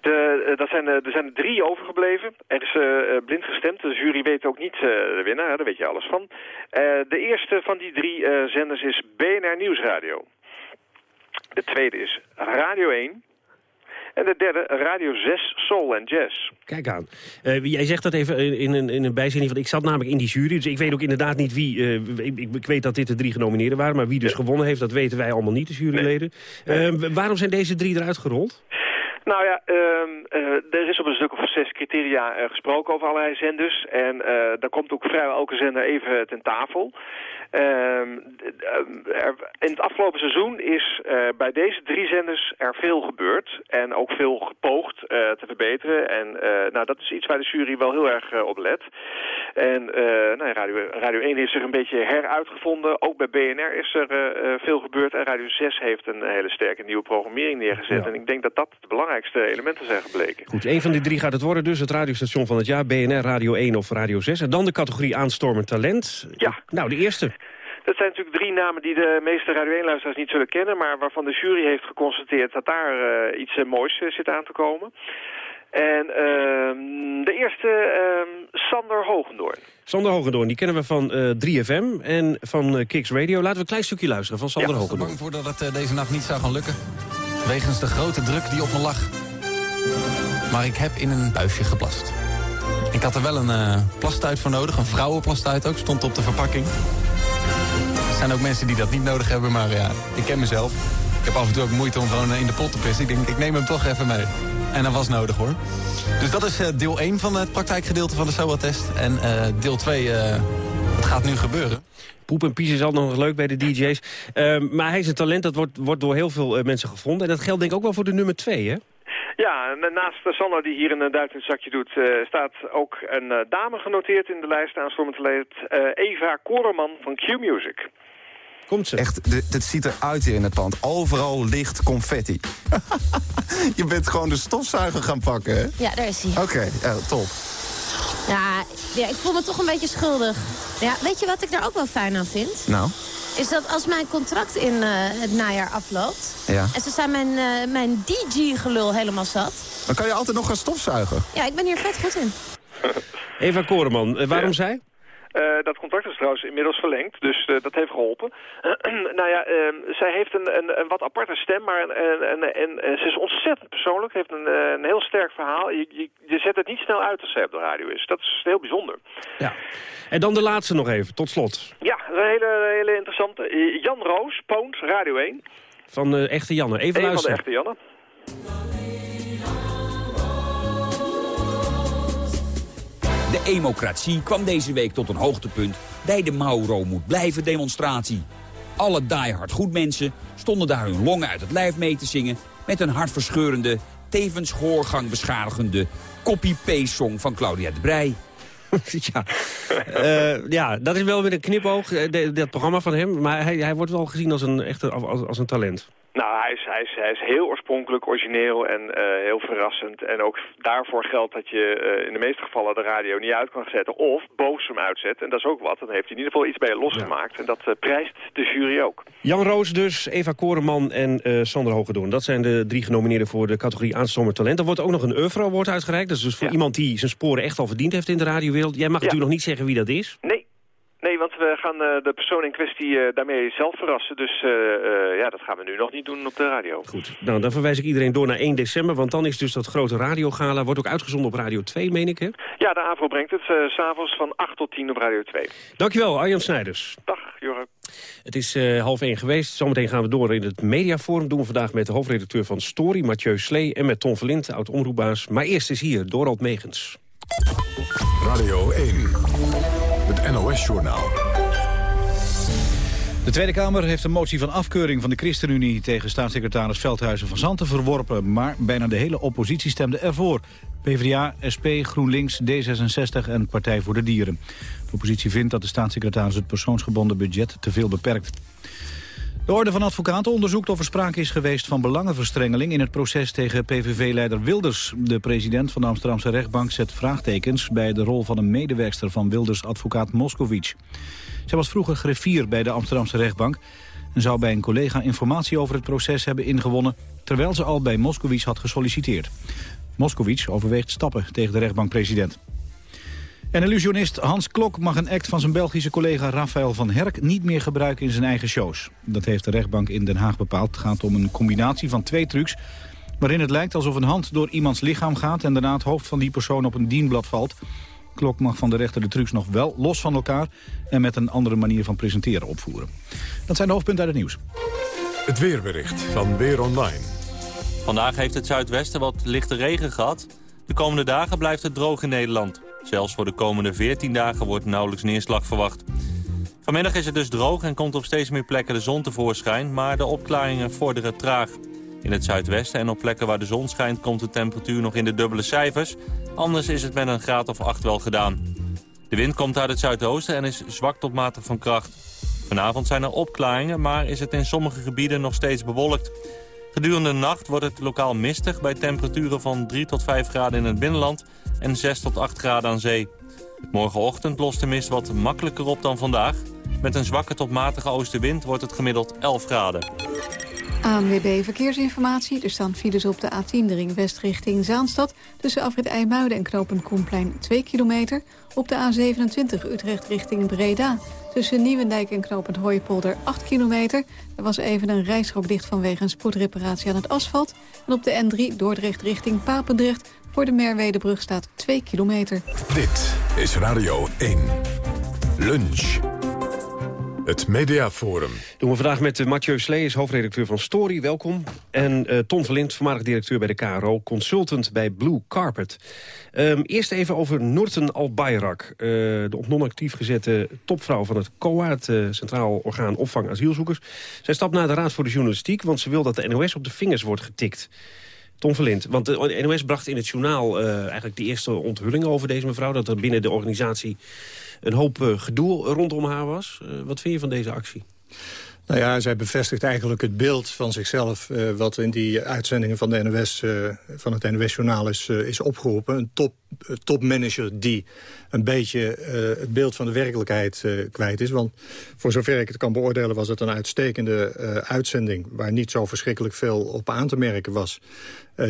De, dat zijn, er zijn er drie overgebleven. Er is uh, blind gestemd. De jury weet ook niet de winnaar, daar weet je alles van. De eerste van die drie zenders is BNR Nieuwsradio. De tweede is Radio 1. En de derde, Radio 6, Soul en Jazz. Kijk aan. Uh, jij zegt dat even in een, in een bijzin van ik zat namelijk in die jury, dus ik weet ook inderdaad niet wie... Uh, ik, ik, weet dat dit de drie genomineerden waren, maar wie dus gewonnen heeft... dat weten wij allemaal niet, de juryleden. Nee. Uh, waarom zijn deze drie eruit gerold? Nou ja, uh, uh, er is op een stuk of zes criteria uh, gesproken over allerlei zenders. En daar komt ook vrijwel elke zender even ten tafel. Ehm, er, in het afgelopen seizoen is bij deze drie zenders er veel gebeurd. En ook veel gepoogd te verbeteren. En nou, dat is iets waar de jury wel heel erg op let. En nou, Radio, Radio 1 heeft zich een beetje heruitgevonden. Ook bij BNR is er veel gebeurd. En Radio 6 heeft een hele sterke nieuwe programmering neergezet. Ja. En ik denk dat dat de belangrijkste elementen zijn gebleken. Goed, een van die drie gaat het worden dus. Het radiostation van het jaar, BNR, Radio 1 of Radio 6. En dan de categorie aanstormend talent. Ja. Nou, de eerste. Dat zijn natuurlijk drie namen die de meeste Radio 1-luisteraars niet zullen kennen... maar waarvan de jury heeft geconstateerd dat daar uh, iets uh, moois uh, zit aan te komen. En uh, de eerste, uh, Sander Hogendoorn. Sander Hogendoorn, die kennen we van 3FM en van Kicks Radio. Laten we een klein stukje luisteren van Sander ja, Hogendoorn. Ik was er bang voor dat het deze nacht niet zou gaan lukken. Wegens de grote druk die op me lag. Maar ik heb in een buisje geplast. Ik had er wel een uh, plastuit voor nodig, een vrouwenplastuit ook, stond op de verpakking. Er zijn ook mensen die dat niet nodig hebben, maar ja, ik ken mezelf. Ik heb af en toe ook moeite om gewoon in de pot te pissen. Ik denk, ik neem hem toch even mee. En dat was nodig hoor. Dus dat is uh, deel 1 van het praktijkgedeelte van de SOA-test. En uh, deel 2, uh, het gaat nu gebeuren. Poep en pies is altijd nog leuk bij de DJ's. Uh, maar hij is een talent, dat wordt, wordt door heel veel mensen gevonden. En dat geldt denk ik ook wel voor de nummer 2, hè? Ja, naast Sander die hier een duit in het zakje doet... Uh, staat ook een uh, dame genoteerd in de lijst aanstormend talent. Uh, Eva Koreman van Q-Music. Komt ze. Echt, dit ziet eruit hier in het pand. Overal ligt confetti. (laughs) Je bent gewoon de stofzuiger gaan pakken, hè? Ja, daar is hij. Oké, okay, uh, top. Ja, ja, ik voel me toch een beetje schuldig. Ja, weet je wat ik daar ook wel fijn aan vind? Nou? Is dat als mijn contract in uh, het najaar afloopt... Ja. en ze zijn mijn, uh, mijn DJ-gelul helemaal zat... Dan kan je altijd nog gaan stofzuigen. Ja, ik ben hier vet goed in. Eva Koreman, waarom ja. zij? Uh, dat contract is trouwens inmiddels verlengd, dus uh, dat heeft geholpen. (clears throat) nou ja, uh, zij heeft een, een, een, wat aparte stem, maar en, en, ze is ontzettend persoonlijk. heeft een, een heel sterk verhaal. Je, je, je, zet het niet snel uit als zij op de radio is. Dat is heel bijzonder. Ja. En dan de laatste nog even, tot slot. Ja, een hele, hele interessante. Jan Roos, Poont, Radio 1. Van de Echte Janne. Even Eén luisteren. van de Echte Janne. De democratie kwam deze week tot een hoogtepunt bij de Mauro moet blijven demonstratie. Alle diehard goedmensen stonden daar hun longen uit het lijf mee te zingen... met een hartverscheurende, tevens gehoorgang beschadigende copy-paste song van Claudia de Brij. (laughs) ja. Uh, ja, dat is wel weer een knipoog, de, dat programma van hem. Maar hij, hij wordt wel gezien als een, echte, als, als een talent. Nou, hij is, hij, is, hij is heel oorspronkelijk, origineel en uh, heel verrassend. En ook daarvoor geldt dat je uh, in de meeste gevallen de radio niet uit kan zetten. Of boos hem uitzet. En dat is ook wat. Dan heeft hij in ieder geval iets bij je losgemaakt. Ja. En dat uh, prijst de jury ook. Jan Roos dus, Eva Koreman en Sander Hogedoorn. Dat zijn de drie genomineerden voor de categorie Aanstommer Talent. Er wordt ook nog een Euro Award uitgereikt. Dat is dus voor ja. iemand die zijn sporen echt al verdiend heeft in de radiowereld. Jij mag ja. natuurlijk nog niet zeggen wie dat is. Nee. Nee, want we gaan uh, de persoon in kwestie uh, daarmee zelf verrassen. Dus uh, ja, dat gaan we nu nog niet doen op de radio. Goed, nou dan verwijs ik iedereen door naar 1 december. Want dan is dus dat grote radiogala. Wordt ook uitgezonden op Radio 2, meen ik, hè? Ja, de AVRO brengt het s s'avonds van 8 tot 10 op Radio 2. Dankjewel, Arjan Snijders. Dag, Jorre. Het is half 1 geweest. Zometeen gaan we door in het mediaforum. doen we vandaag met de hoofdredacteur van Story, Mathieu Slee... en met Ton Verlind, oud-omroepbaas. Maar eerst is hier Dorald Megens. Radio 1, het NOS-journaal. De Tweede Kamer heeft een motie van afkeuring van de ChristenUnie tegen staatssecretaris Veldhuizen van Zanten verworpen. Maar bijna de hele oppositie stemde ervoor. PvdA, SP, GroenLinks, D66 en Partij voor de Dieren. De oppositie vindt dat de staatssecretaris het persoonsgebonden budget te veel beperkt. De Orde van Advocaten onderzoekt of er sprake is geweest van belangenverstrengeling in het proces tegen PVV-leider Wilders. De president van de Amsterdamse rechtbank zet vraagtekens bij de rol van een medewerkster van Wilders advocaat Moskowitz. Zij was vroeger griffier bij de Amsterdamse rechtbank... en zou bij een collega informatie over het proces hebben ingewonnen... terwijl ze al bij Moskowitz had gesolliciteerd. Moskowitz overweegt stappen tegen de rechtbankpresident. En illusionist Hans Klok mag een act van zijn Belgische collega Rafael van Herk niet meer gebruiken in zijn eigen shows. Dat heeft de rechtbank in Den Haag bepaald. Het gaat om een combinatie van twee trucs waarin het lijkt alsof een hand door iemands lichaam gaat en daarna het hoofd van die persoon op een dienblad valt. Klok mag van de rechter de trucs nog wel los van elkaar en met een andere manier van presenteren opvoeren. Dat zijn de hoofdpunten uit het nieuws. Het weerbericht van Weer Online. Vandaag heeft het zuidwesten wat lichte regen gehad. De komende dagen blijft het droog in Nederland. Zelfs voor de komende 14 dagen wordt nauwelijks neerslag verwacht. Vanmiddag is het dus droog en komt op steeds meer plekken de zon tevoorschijn... maar de opklaringen vorderen traag. In het zuidwesten en op plekken waar de zon schijnt komt de temperatuur nog in de dubbele cijfers. Anders is het met een graad of 8 wel gedaan. De wind komt uit het zuidoosten en is zwak tot matig van kracht. Vanavond zijn er opklaringen, maar is het in sommige gebieden nog steeds bewolkt. Gedurende de nacht wordt het lokaal mistig bij temperaturen van 3 tot 5 graden in het binnenland en 6 tot 8 graden aan zee. Morgenochtend lost de mist wat makkelijker op dan vandaag. Met een zwakke tot matige oostenwind wordt het gemiddeld 11 graden. ANWB Verkeersinformatie. Er staan files op de A10, de ring west richting Zaanstad... tussen Afrit IJmuiden en knopen Koenplein 2 kilometer. Op de A27 Utrecht richting Breda. Tussen Nieuwendijk en knopend Hooipolder 8 kilometer. Er was even een rijstrook dicht vanwege een spoedreparatie aan het asfalt. En op de N3 Dordrecht richting Papendrecht... voor de Merwedebrug staat 2 kilometer. Dit is Radio 1. Lunch. Het Mediaforum. Doen we vandaag met Mathieu Slee, hoofdredacteur van Story. Welkom. En uh, Ton Verlind, voormalig directeur bij de KRO, consultant bij Blue Carpet. Um, eerst even over Noorten Albayrak. Uh, de op non-actief gezette topvrouw van het COA, het Centraal Orgaan Opvang Asielzoekers. Zij stapt naar de Raad voor de Journalistiek, want ze wil dat de NOS op de vingers wordt getikt. Tom Verlind, want de NOS bracht in het journaal uh, eigenlijk de eerste onthulling over deze mevrouw... dat er binnen de organisatie een hoop uh, gedoe rondom haar was. Uh, wat vind je van deze actie? Nou ja, zij bevestigt eigenlijk het beeld van zichzelf... Uh, wat in die uitzendingen van, de NOS, uh, van het NOS-journaal is, uh, is opgeroepen. Een top topmanager die een beetje eh, het beeld van de werkelijkheid kwijt is. Want voor zover ik het kan beoordelen was het een uitstekende uitzending... waar niet zo verschrikkelijk veel op aan te merken was.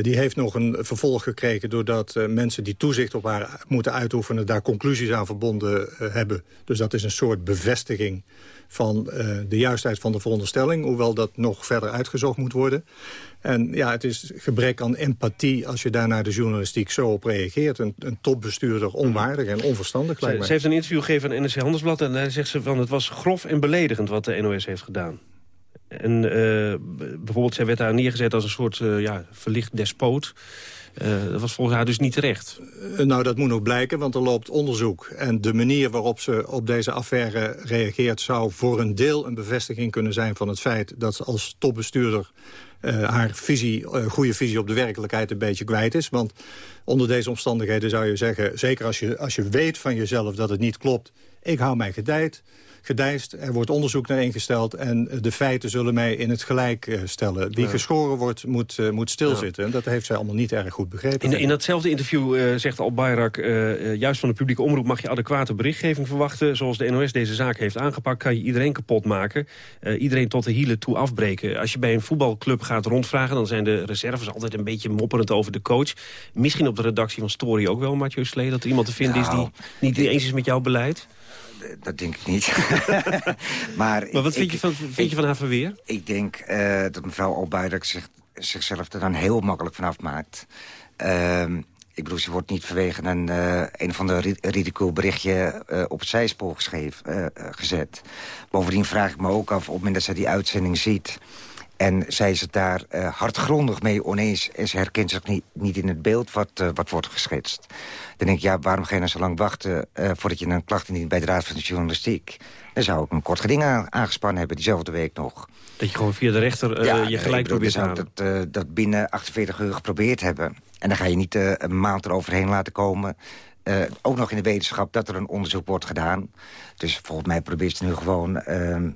die heeft nog een vervolg gekregen doordat mensen die toezicht op haar moeten uitoefenen... daar conclusies aan verbonden hebben. Dus dat is een soort bevestiging van de juistheid van de veronderstelling... hoewel dat nog verder uitgezocht moet worden. En ja, het is gebrek aan empathie als je daar naar de journalistiek zo op reageert. Een, een topbestuurder onwaardig en onverstandig ze, ze, heeft een interview gegeven aan NRC Handelsblad... en daar zegt ze van het was grof en beledigend wat de NOS heeft gedaan. En uh, bijvoorbeeld, zij werd daar neergezet als een soort uh, ja, verlicht despoot. Uh, dat was volgens haar dus niet terecht. nou, dat moet nog blijken, want er loopt onderzoek. En de manier waarop ze op deze affaire reageert... zou voor een deel een bevestiging kunnen zijn van het feit... dat ze als topbestuurder uh, haar visie, goede visie op de werkelijkheid een beetje kwijt is. Want onder deze omstandigheden zou je zeggen... zeker als je, als je weet van jezelf dat het niet klopt... ik hou mij gedijd gedijst. Er wordt onderzoek naar ingesteld en de feiten zullen mij in het gelijk eh, stellen. Die geschoren wordt, moet, uh, moet stilzitten. En dat heeft zij allemaal niet erg goed begrepen. In, in datzelfde interview uh, zegt Al Bayrak... juist van de publieke omroep mag je adequate berichtgeving verwachten. Zoals de NOS deze zaak heeft aangepakt... kan je iedereen kapot maken. iedereen tot de hielen toe afbreken. Als je bij een voetbalclub gaat rondvragen... dan zijn de reserves altijd een beetje mopperend over de coach. Misschien op de redactie van Story ook wel, Mathieu Slee... dat er iemand te vinden is die nou, niet eens is met jouw beleid? Dat denk ik niet. (laughs) maar, maar wat vind, je van, vind je van haar verweer? Ik denk uh, dat mevrouw Albuider zich, zichzelf er dan heel makkelijk vanaf maakt. Uh, ik bedoel, ze wordt niet vanwege een, uh, een van de ridicule berichtje uh, op het zijspoor geschreven, gezet. Bovendien vraag ik me ook af, op het moment dat zij die uitzending ziet... En zij is het daar uh, hardgrondig mee oneens. En ze herkent zich niet, niet in het beeld wat, uh, wat wordt geschetst. Dan denk ik, ja, waarom ga je nou zo lang wachten... Uh, voordat je een klacht indient bij de Raad van de Journalistiek? Dan zou ik een kort geding aangespannen hebben, diezelfde week nog. Dat je gewoon via de rechter ja, je gelijk probeert te halen? Dat, dat binnen 48 uur geprobeerd hebben. En dan ga je niet een maand eroverheen laten komen... ook nog in de wetenschap dat er een onderzoek wordt gedaan. Dus volgens mij probeert ze nu gewoon ehm,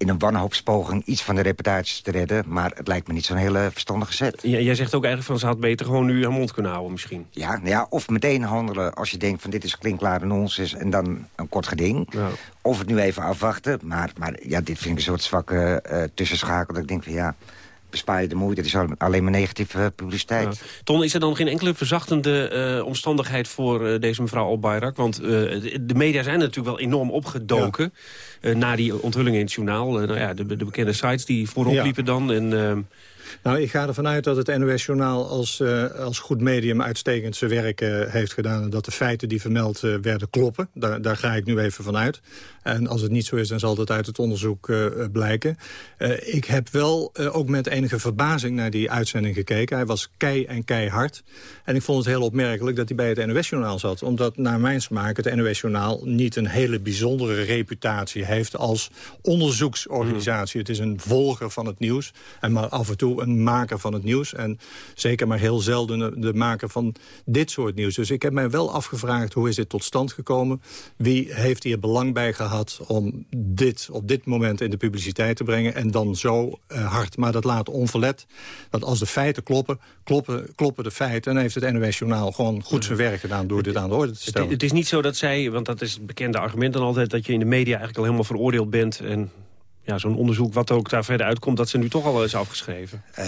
in een wanhoopspoging iets van de reputaties te redden. Maar het lijkt me niet zo'n hele verstandige zet. Ja, jij zegt ook eigenlijk van ze had beter gewoon nu haar mond kunnen houden misschien. Ja, nou ja, of meteen handelen als je denkt van dit is klinklare nonsens... en dan een kort geding. Ja. Of het nu even afwachten. Maar, maar ja, dit vind ik een soort zwakke uh, tussenschakel. Dat ik denk van ja bespaar je de moeite. Het is alleen maar negatieve publiciteit. Ja. Ton, is er dan geen enkele verzachtende uh, omstandigheid voor uh, deze mevrouw Albayrak? Want uh, de media zijn natuurlijk wel enorm opgedoken... Ja. na die onthulling in het journaal. nou ja, de, de, bekende sites die voorop liepen dan. En, nou, ik ga ervan uit dat het NOS-journaal als, uh, als goed medium uitstekend zijn werk uh, heeft gedaan... en dat de feiten die vermeld uh, werden kloppen. Daar, daar ga ik nu even van uit. En als het niet zo is, dan zal dat uit het onderzoek blijken. Ik heb wel ook met enige verbazing naar die uitzending gekeken. Hij was kei en keihard. En ik vond het heel opmerkelijk dat hij bij het NOS-journaal zat. Omdat naar mijn smaak het NOS-journaal niet een hele bijzondere reputatie heeft... als onderzoeksorganisatie. Mm. Het is een volger van het nieuws. En maar af en toe een maker van het nieuws. En zeker maar heel zelden de maker van dit soort nieuws. Dus ik heb mij wel afgevraagd hoe is dit tot stand gekomen. Wie heeft hier belang bij gehad? om dit op dit moment in de publiciteit te brengen... en dan zo uh, hard. Maar dat laat onverlet dat als de feiten kloppen, kloppen, kloppen de feiten... en heeft het NOS-journaal gewoon goed zijn werk gedaan door dit aan de orde te stellen. Het, het is niet zo dat zij, want dat is het bekende argument dan altijd... dat je in de media eigenlijk al helemaal veroordeeld bent... en ja, zo'n onderzoek, wat ook daar verder uitkomt... dat ze nu toch al is afgeschreven? Uh,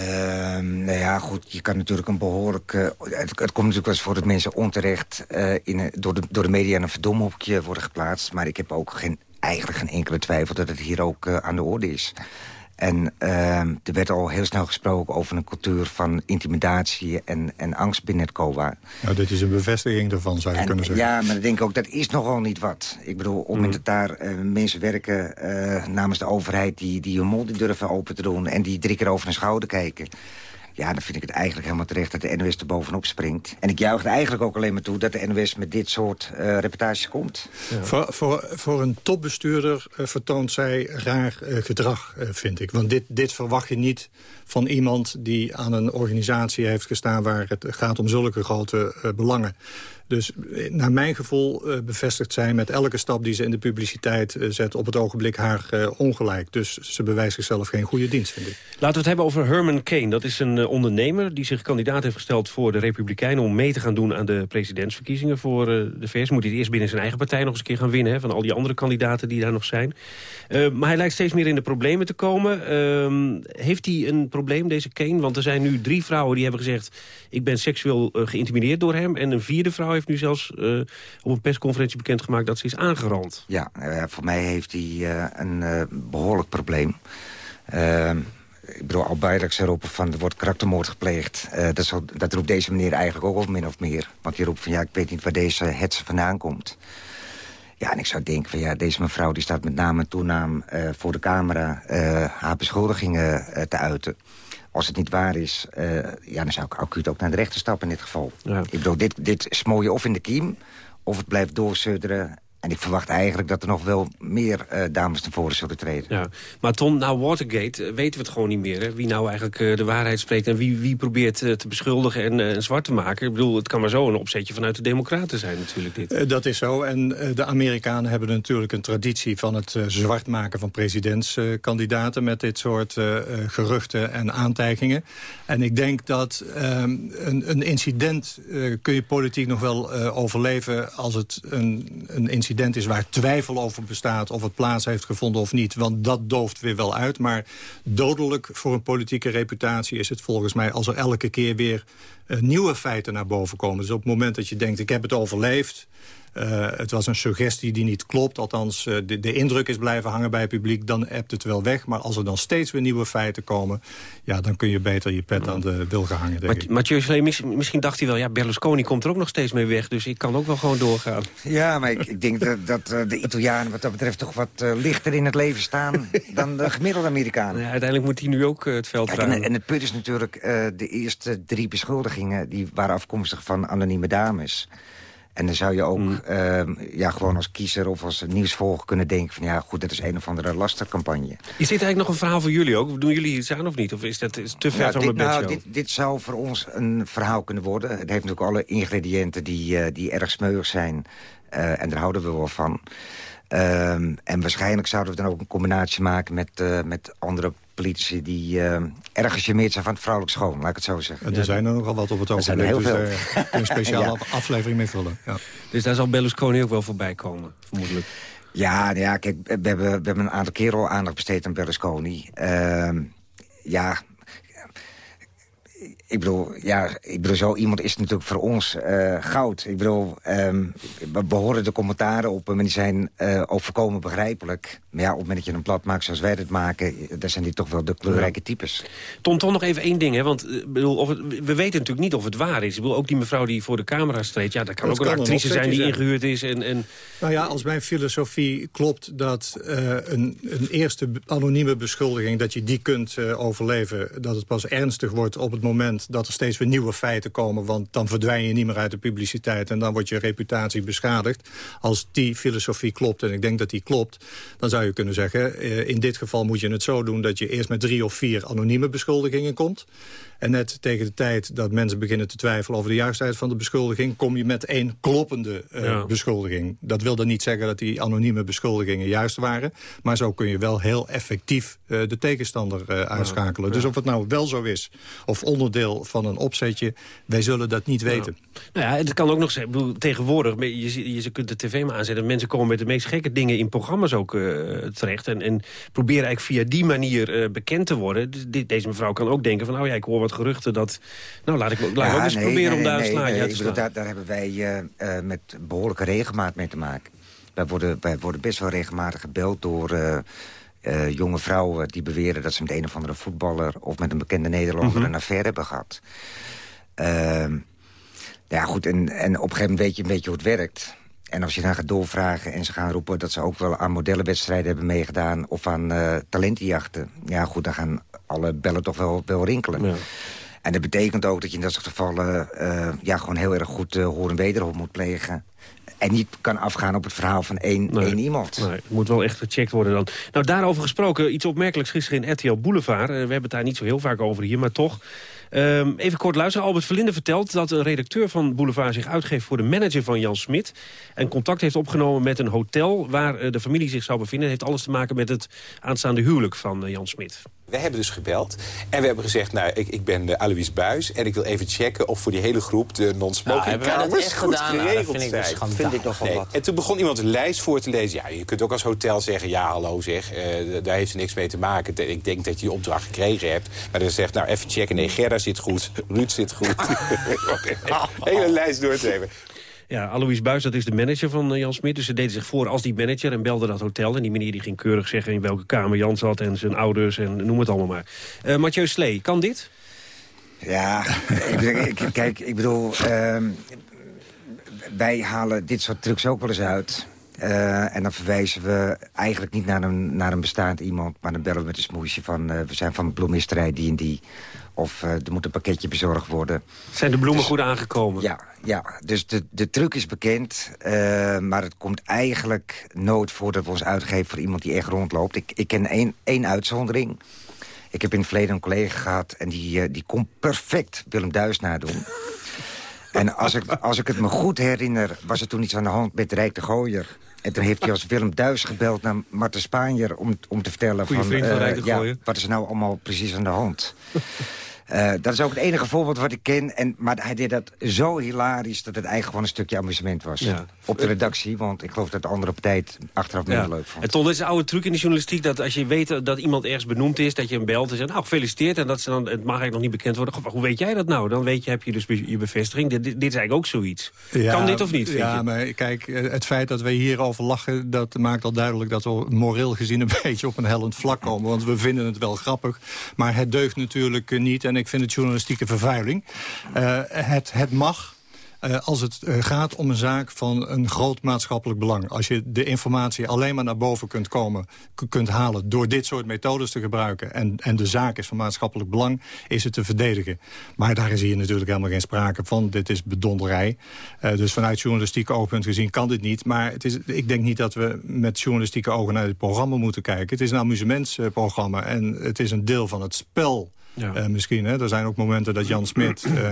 nou ja, goed, je kan natuurlijk een behoorlijk... Uh, het, komt natuurlijk wel eens voor dat mensen onterecht... Uh, in, door, de, door de media in een verdomhoekje worden geplaatst. Maar ik heb ook geen, eigenlijk geen enkele twijfel dat het hier ook uh, aan de orde is. En uh, er werd al heel snel gesproken over een cultuur van intimidatie en, en angst binnen het COA. Nou, dit is een bevestiging daarvan, zou je en, kunnen zeggen. Ja, maar dan denk ik ook, dat is nogal niet wat. Ik bedoel, op het moment mm. dat daar uh, mensen werken uh, namens de overheid... die, die hun mond durven open te doen en die drie keer over hun schouder kijken... Ja, dan vind ik het eigenlijk helemaal terecht dat de NOS er bovenop springt. En ik juich er eigenlijk ook alleen maar toe dat de NOS met dit soort uh, reportages komt. Ja. Voor, voor, voor een topbestuurder uh, vertoont zij raar uh, gedrag, vind ik. Want dit, dit verwacht je niet van iemand die aan een organisatie heeft gestaan... waar het gaat om zulke grote belangen. Dus eh, naar mijn gevoel uh, bevestigt zij met elke stap die ze in de publiciteit uh, zet... op het ogenblik haar ongelijk. Dus ze bewijst zichzelf geen goede dienst, vind ik. Laten we het hebben over Herman Kane. Dat is een ondernemer die zich kandidaat heeft gesteld voor de Republikeinen... om mee te gaan doen aan de presidentsverkiezingen voor de VS. Moet hij eerst binnen zijn eigen partij nog eens een keer gaan winnen... Van al die andere kandidaten die daar nog zijn. maar hij lijkt steeds meer in de problemen te komen. Ehm, heeft hij een probleem, deze Kane? Want er zijn nu drie vrouwen die hebben gezegd... ik ben seksueel geïntimideerd door hem. En een vierde vrouw heeft nu zelfs uh, op een persconferentie bekendgemaakt dat ze is aangerand. Ja, uh, voor mij heeft hij uh, een behoorlijk probleem. Ik bedoel, al ze roepen van er wordt karaktermoord gepleegd. dat, dat, roept deze meneer eigenlijk ook op, min of meer. Want die roept van ja, ik weet niet waar deze hetze vandaan komt. Ja, en ik zou denken van ja, deze mevrouw die staat met naam en toenaam voor de camera haar beschuldigingen te uiten als het niet waar is, uh, ja, dan zou ik acuut ook naar de rechter stappen in dit geval. Ja. Ik bedoel, dit, dit smooi je of in de kiem, of het blijft doorsudderen. En ik verwacht eigenlijk dat er nog wel meer uh, dames naar voren zullen treden. Ja. Maar Tom, nou Watergate uh, weten we het gewoon niet meer. Hè? Wie nou eigenlijk uh, de waarheid spreekt en wie, wie probeert te beschuldigen en zwart te maken. Ik bedoel, het kan maar zo een opzetje vanuit de democraten zijn natuurlijk dit. dat is zo. En de Amerikanen hebben natuurlijk een traditie van het zwart maken van presidentskandidaten... met dit soort geruchten en aantijgingen. En ik denk dat um, een, een, incident kun je politiek nog wel overleven... als het een, een incident incident is waar twijfel over bestaat... of het plaats heeft gevonden of niet. Want dat dooft weer wel uit. Maar dodelijk voor een politieke reputatie is het volgens mij... als er elke keer weer uh, nieuwe feiten naar boven komen. Dus op het moment dat je denkt, ik heb het overleefd... Uh, het was een suggestie die niet klopt. Althans, uh, de, de, indruk is blijven hangen bij het publiek. Dan hebt het wel weg. Maar als er dan steeds weer nieuwe feiten komen... ja, dan kun je beter je pet aan de wilgen hangen. Maar, Mathieu Slee, misschien dacht hij wel... ja, Berlusconi komt er ook nog steeds mee weg. Dus ik kan ook wel gewoon doorgaan. Ja, maar ik, ik denk dat, dat uh, de Italianen wat dat betreft... toch wat lichter in het leven staan (laughs) dan de gemiddelde Amerikanen. Ja, uiteindelijk moet hij nu ook het veld Kijk, en, en, het punt is natuurlijk... de eerste drie beschuldigingen... die waren afkomstig van anonieme dames... En dan zou je ook mm. uh, ja, gewoon als kiezer of als nieuwsvolger kunnen denken... van ja, goed, dat is een of andere lastercampagne. Is dit eigenlijk nog een verhaal voor jullie ook? Doen jullie iets aan of niet? Of is dat te ver ja, van mijn bedshow? Nou, dit, dit zou voor ons een verhaal kunnen worden. Het heeft natuurlijk alle ingrediënten die, uh, die erg smeuig zijn. Uh, en daar houden we wel van. Um, en waarschijnlijk zouden we dan ook een combinatie maken met, uh, met andere politici die uh, erg gecharmeerd zijn van het vrouwelijk schoon, laat ik het zo zeggen. En er zijn er nogal wat op het ogenblik, er heel dus veel. daar kun een (laughs) speciale ja. aflevering mee vullen. Ja. Dus daar zal Berlusconi ook wel voorbij komen, vermoedelijk. Ja, ja kijk, we hebben, we hebben een aantal keer al aandacht besteed aan Berlusconi. Uh, ja, ik bedoel, ja, ik bedoel, zo iemand is natuurlijk voor ons uh, goud. Ik bedoel, um, we horen de commentaren op en die zijn uh, ook volkomen begrijpelijk. Maar ja, op het moment dat je een plat maakt zoals wij het maken... daar zijn die toch wel de kleurrijke types. Tom, toch nog even één ding, hè? want uh, bedoel, of het, we weten natuurlijk niet of het waar is. Ik bedoel, ook die mevrouw die voor de camera streed... ja, dat kan ook een actrice zijn die ingehuurd is. En, en... Nou ja, als mijn filosofie klopt dat een, een eerste anonieme beschuldiging... dat je die kunt overleven, dat het pas ernstig wordt op het moment dat er steeds weer nieuwe feiten komen... want dan verdwijn je niet meer uit de publiciteit... en dan wordt je reputatie beschadigd. Als die filosofie klopt, en ik denk dat die klopt... dan zou je kunnen zeggen, eh, in dit geval moet je het zo doen... dat je eerst met drie of vier anonieme beschuldigingen komt... En net tegen de tijd dat mensen beginnen te twijfelen over de juistheid van de beschuldiging... kom je met één kloppende uh, beschuldiging. Dat wil dan niet zeggen dat die anonieme beschuldigingen juist waren. Maar zo kun je wel heel effectief uh, de tegenstander uh, uitschakelen. Ja. Dus of het nou wel zo is of onderdeel van een opzetje... wij zullen dat niet weten. Nou ja, het kan ook nog zijn, tegenwoordig, je, je, kunt de tv maar aanzetten... mensen komen met de meest gekke dingen in programma's ook terecht... En, en proberen eigenlijk via die manier bekend te worden. Deze mevrouw kan ook denken van, oh ja, ik hoor wat geruchten dat... Nou, laat ik, laat ja, ook eens proberen nee, om daar een slaatje uit te slaan. Daar, daar, hebben wij uh, uh, met behoorlijke regelmaat mee te maken. Wij worden, wij worden best wel regelmatig gebeld door... Uh, jonge vrouwen die beweren dat ze met een of andere voetballer... of met een bekende Nederlander mm -hmm. een affaire hebben gehad. Ehm, ja, goed, en, en op een gegeven moment weet je een beetje hoe het werkt. En als je dan gaat doorvragen en ze gaan roepen... dat ze ook wel aan modellenwedstrijden hebben meegedaan... of aan uh, talentenjachten. Ja, goed, dan gaan alle bellen toch wel, wel rinkelen. Ja. En dat betekent ook dat je in dat soort gevallen... Uh, ja, gewoon heel erg goed uh, horen wederop moet plegen. En niet kan afgaan op het verhaal van één, nee, één iemand. Nee, het moet wel echt gecheckt worden dan. Nou, daarover gesproken, iets opmerkelijks gisteren in RTL Boulevard. Uh, we hebben het daar niet zo heel vaak over hier, maar toch... Ehm, even kort luisteren. Albert Verlinde vertelt dat een redacteur van Boulevard zich uitgeeft voor de manager van Jan Smit. En contact heeft opgenomen met een hotel waar eh, de familie zich zou bevinden. heeft alles te maken met het aanstaande huwelijk van eh, Jan Smit. We hebben dus gebeld en we hebben gezegd... nou, ik, ik ben uh, Alois Buis en ik wil even checken... of voor die hele groep de non-smoking Nou, hebben wij dat kamers echt goed gedaan? Nou, dat geregeld vind ik dus zijn. Vind ik nog wel wat. En toen begon iemand een lijst voor te lezen. Ja, je kunt ook als hotel zeggen... ja, hallo zeg, eh, daar heeft ze niks mee te maken. Ik denk dat je die opdracht gekregen hebt. Maar dan zegt, nou, even checken. Nee, Gerda zit goed, Ruud zit goed. (laughs) (laughs) hele lijst door te hebben. Ja, Alois Buis, dat is de manager van eh, Jan Smit. Dus ze deden zich voor als die manager en belde dat hotel. En die meneer die ging keurig zeggen in welke kamer Jan zat... en zijn ouders en noem het allemaal maar. Eh Mathieu Slee, kan dit? Ja, ik, kijk, ik bedoel... ehm, wij halen dit soort trucs ook wel eens uit. Eh, en dan verwijzen we eigenlijk niet naar een, naar een bestaand iemand... maar dan bellen we met een smoesje van... we zijn van bloemisterij die en die. Of eh, er moet een pakketje bezorgd worden. Zijn de bloemen goed aangekomen? Ja, ja. dus de, de truc is bekend. eh, maar het komt eigenlijk nooit voor dat we ons uitgeven... voor iemand die echt rondloopt. Ik, ik ken één, één uitzondering. Ik heb in het verleden een collega gehad... en die, eh, die kon perfect Willem Duis nadoen. (laughs) En als ik, als ik het me goed herinner, was er toen iets aan de hand met Rijk de Gooier. En toen heeft hij als Willem Duis gebeld naar Marten Spaanjer... om, om te vertellen Goeie van, eh, ja, wat is er nou allemaal precies aan de hand. (laughs) Eh, dat is ook het enige voorbeeld wat ik ken. En, maar hij deed dat zo hilarisch dat het eigenlijk gewoon een stukje amusement was. Ja. Op de redactie, want ik geloof dat de andere partij het achteraf minder leuk vond. En Ton, dit is een oude truc in de journalistiek... dat als je weet dat iemand ergens benoemd is, dat je hem belt... en zegt, nou, gefeliciteerd, en dat ze dan, het mag eigenlijk nog niet bekend worden. Goh, Hoe weet jij dat nou? Dan weet je, heb je dus je bevestiging. Dit, dit, dit is eigenlijk ook zoiets. kan dit of niet, vind ja, je? maar kijk, eh, het feit dat wij hierover lachen... dat maakt al duidelijk dat we moreel gezien een (laughs) beetje op een hellend vlak komen. Want we vinden het wel grappig, maar het deugt natuurlijk eh, niet. En ik vind het journalistieke vervuiling. Eh, het, het mag... eh, als het eh, gaat om een zaak van een groot maatschappelijk belang. Als je de informatie alleen maar naar boven kunt komen, kunt halen... door dit soort methodes te gebruiken en, en de zaak is van maatschappelijk belang... is het te verdedigen. Maar daar is hier natuurlijk helemaal geen sprake van. Dit is bedonderij. Dus vanuit journalistiek oogpunt gezien kan dit niet. Maar het is, ik denk niet dat we met journalistieke ogen naar dit programma moeten kijken. Het is een amusementsprogramma en het is een deel van het spel... Eh, misschien. Hè. Er zijn ook momenten dat Jan Smit, (clears throat) eh,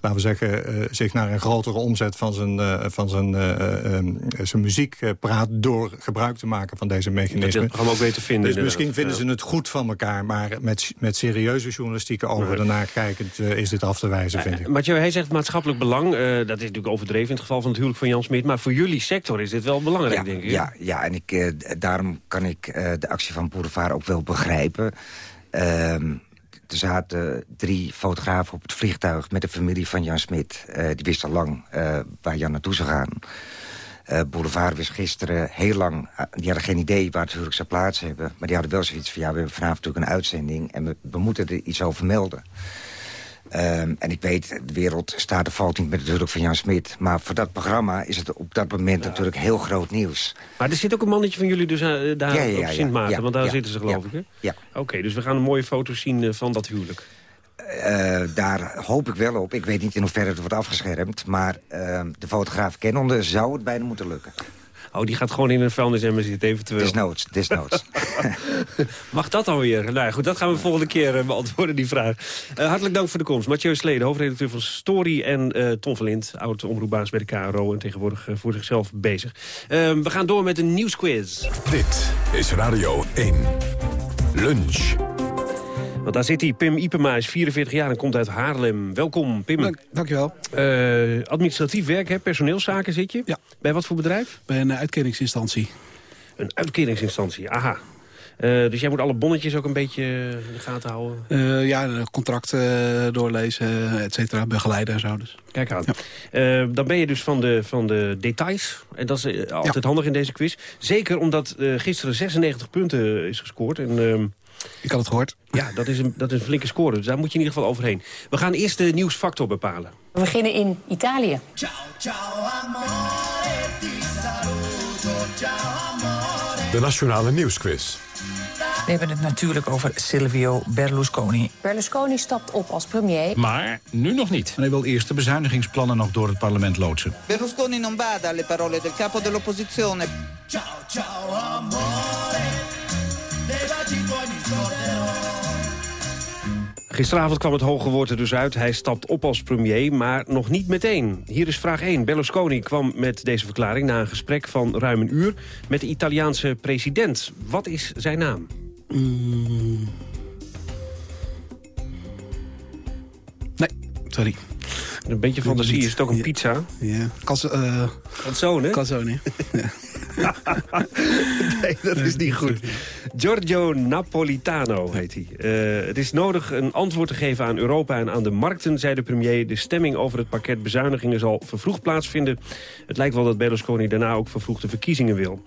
laten we zeggen, eh, zich naar een grotere omzet van zijn, eh, van zijn, eh, eh, eh, zijn muziek eh, praat door gebruik te maken van deze Dat mechanismen. het programma ook weet te vinden. Dus misschien vinden Ja. ze het goed van elkaar, maar met, met serieuze journalistieke ogen daarna kijkend eh, is dit af te wijzen, vind ik. Mathieu, hij zegt maatschappelijk belang. eh, dat is natuurlijk overdreven in het geval van het huwelijk van Jan Smit. Maar voor jullie sector is dit wel belangrijk, ja, denk ik. Ja, ja en ik, eh, daarom kan ik eh, de actie van Boulevard ook wel begrijpen. Ehm, er zaten drie fotografen op het vliegtuig met de familie van Jan Smit. Eh, die wisten al lang eh, waar Jan naartoe zou gaan. Eh, Boulevard wist gisteren heel lang... die hadden geen idee waar het huwelijk zou plaats hebben. Maar die hadden wel zoiets van... ja, we hebben vanavond natuurlijk een uitzending... en we, we moeten er iets over melden. Ehm, en ik weet, de wereld staat of valt niet met het huwelijk van Jan Smit. Maar voor dat programma is het op dat moment natuurlijk heel groot nieuws. Maar er zit ook een mannetje van jullie dus eh, daar Ja, ja, ja, op Sint Maarten. want daar zitten ze geloof ik, hè? Ja. Oké, dus we gaan een mooie foto zien eh, van dat huwelijk. Eh, daar hoop ik wel op. Ik weet niet in hoeverre het wordt afgeschermd. Maar ehm, de fotograaf kennende zou het bijna moeten lukken. Oh, die gaat gewoon in een vuilnisemmer zitten eventueel. Desnoods, desnoods. (laughs) Mag dat alweer? Nou ja, goed, dat gaan we volgende keer eh, beantwoorden, die vraag. Eh, hartelijk dank voor de komst. Mathieu Sleden, hoofdredacteur van Story... en eh Ton Verlind, oud-omroepbaas bij de KRO... en tegenwoordig voor zichzelf bezig. Eh, we gaan door met een nieuwsquiz. Dit is Radio 1. Lunch. Want daar zit hij. Pim Ipema is 44 jaar en komt uit Haarlem. Welkom, Pim. Dank, dankjewel. Eh, administratief werk, hè? personeelszaken zit je? Ja. Bij wat voor bedrijf? Bij een uitkeringsinstantie. Een uitkeringsinstantie, aha. Eh, dus jij moet alle bonnetjes ook een beetje in de gaten houden? Eh, ja, een contract eh, doorlezen, et cetera, begeleiden en zo. Dus. Kijk aan. Eh, dan ben je dus van de, van de details. En dat is eh, altijd handig in deze quiz. Zeker omdat eh, gisteren 96 punten is gescoord. En, ehm, Ik had het gehoord. ja, dat is, een, dat is een flinke score. Dus daar moet je in ieder geval overheen. We gaan eerst de nieuwsfactor bepalen. We beginnen in Italië. De Nationale Nieuwsquiz. We hebben het natuurlijk over Silvio Berlusconi. Berlusconi stapt op als premier. Maar nu nog niet. En hij wil eerst de bezuinigingsplannen nog door het parlement loodsen. Berlusconi non bada alle parole del capo dell'opposizione. Gisteravond kwam het hoge woord er dus uit. Hij stapt op als premier, maar nog niet meteen. Hier is vraag 1. Berlusconi kwam met deze verklaring na een gesprek van ruim een uur... met de Italiaanse president. Wat is zijn naam? Mm. Nee, sorry. Een beetje fantasie. Is het ook een pizza? Ja. Uh, Canzone? Canzone, (laughs) ja. (laughs) nee, dat is niet goed. Giorgio Napolitano heet hij. Uh, het is nodig een antwoord te geven aan Europa en aan de markten, zei de premier. De stemming over het pakket bezuinigingen zal vervroegd plaatsvinden. Het lijkt wel dat Berlusconi daarna ook vervroegde verkiezingen wil.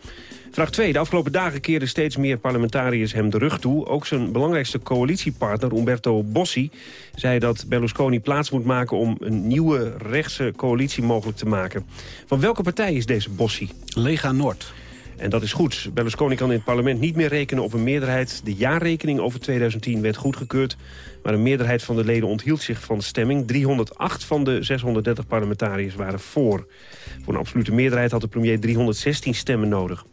Vraag 2. De afgelopen dagen keerden steeds meer parlementariërs hem de rug toe. Ook zijn belangrijkste coalitiepartner, Umberto Bossi... zei dat Berlusconi plaats moet maken om een nieuwe rechtse coalitie mogelijk te maken. Van welke partij is deze Bossi? Lega Noord. En dat is goed. Berlusconi kan in het parlement niet meer rekenen op een meerderheid. De jaarrekening over 2010 werd goedgekeurd. Maar een meerderheid van de leden onthield zich van stemming. 308 van de 630 parlementariërs waren voor. Voor een absolute meerderheid had de premier 316 stemmen nodig.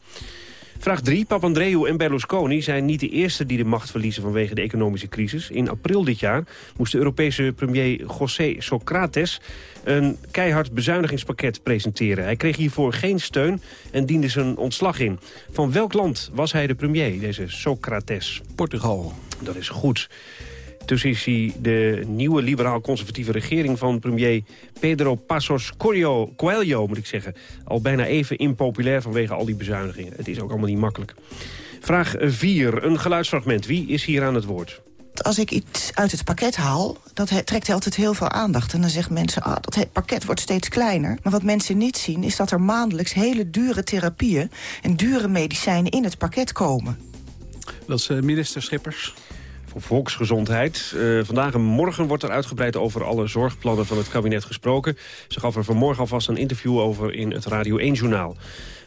Vraag 3. Papandreou en Berlusconi zijn niet de eerste die de macht verliezen vanwege de economische crisis. In april dit jaar moest de Europese premier José Socrates een keihard bezuinigingspakket presenteren. Hij kreeg hiervoor geen steun en diende zijn ontslag in. Van welk land was hij de premier, deze Socrates? Portugal. Dat is goed. Dus is hij de nieuwe liberaal-conservatieve regering van premier Pedro Passos Coelho, Coelho, moet ik zeggen. Al bijna even impopulair vanwege al die bezuinigingen. Het is ook allemaal niet makkelijk. Vraag 4, een geluidsfragment. Wie is hier aan het woord? Als ik iets uit het pakket haal, dat trekt altijd heel veel aandacht. En dan zeggen mensen, ah, dat pakket wordt steeds kleiner. Maar wat mensen niet zien, is dat er maandelijks hele dure therapieën... en dure medicijnen in het pakket komen. Dat is uh, minister Schippers voor volksgezondheid. Uh, vandaag en morgen wordt er uitgebreid over alle zorgplannen van het kabinet gesproken. Ze gaf er vanmorgen alvast een interview over in het Radio 1-journaal.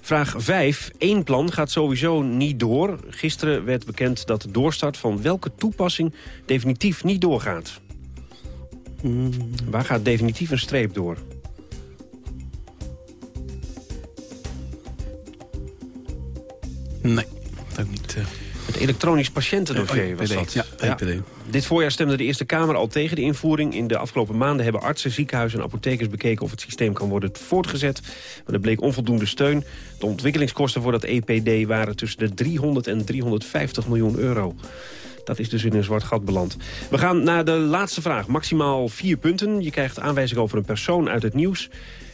Vraag 5. Eén plan gaat sowieso niet door. Gisteren werd bekend dat de doorstart van welke toepassing definitief niet doorgaat. Waar gaat definitief een streep door? Nee, elektronisch patiëntendossier was dat. Ja, ja. Dit voorjaar stemde de Eerste Kamer al tegen de invoering. In de afgelopen maanden hebben artsen, ziekenhuizen en apothekers bekeken... of het systeem kan worden voortgezet. Maar er bleek onvoldoende steun. De ontwikkelingskosten voor dat EPD waren tussen de 300 en 350 miljoen euro. Dat is dus in een zwart gat beland. We gaan naar de laatste vraag. Maximaal vier punten. Je krijgt aanwijzing over een persoon uit het nieuws.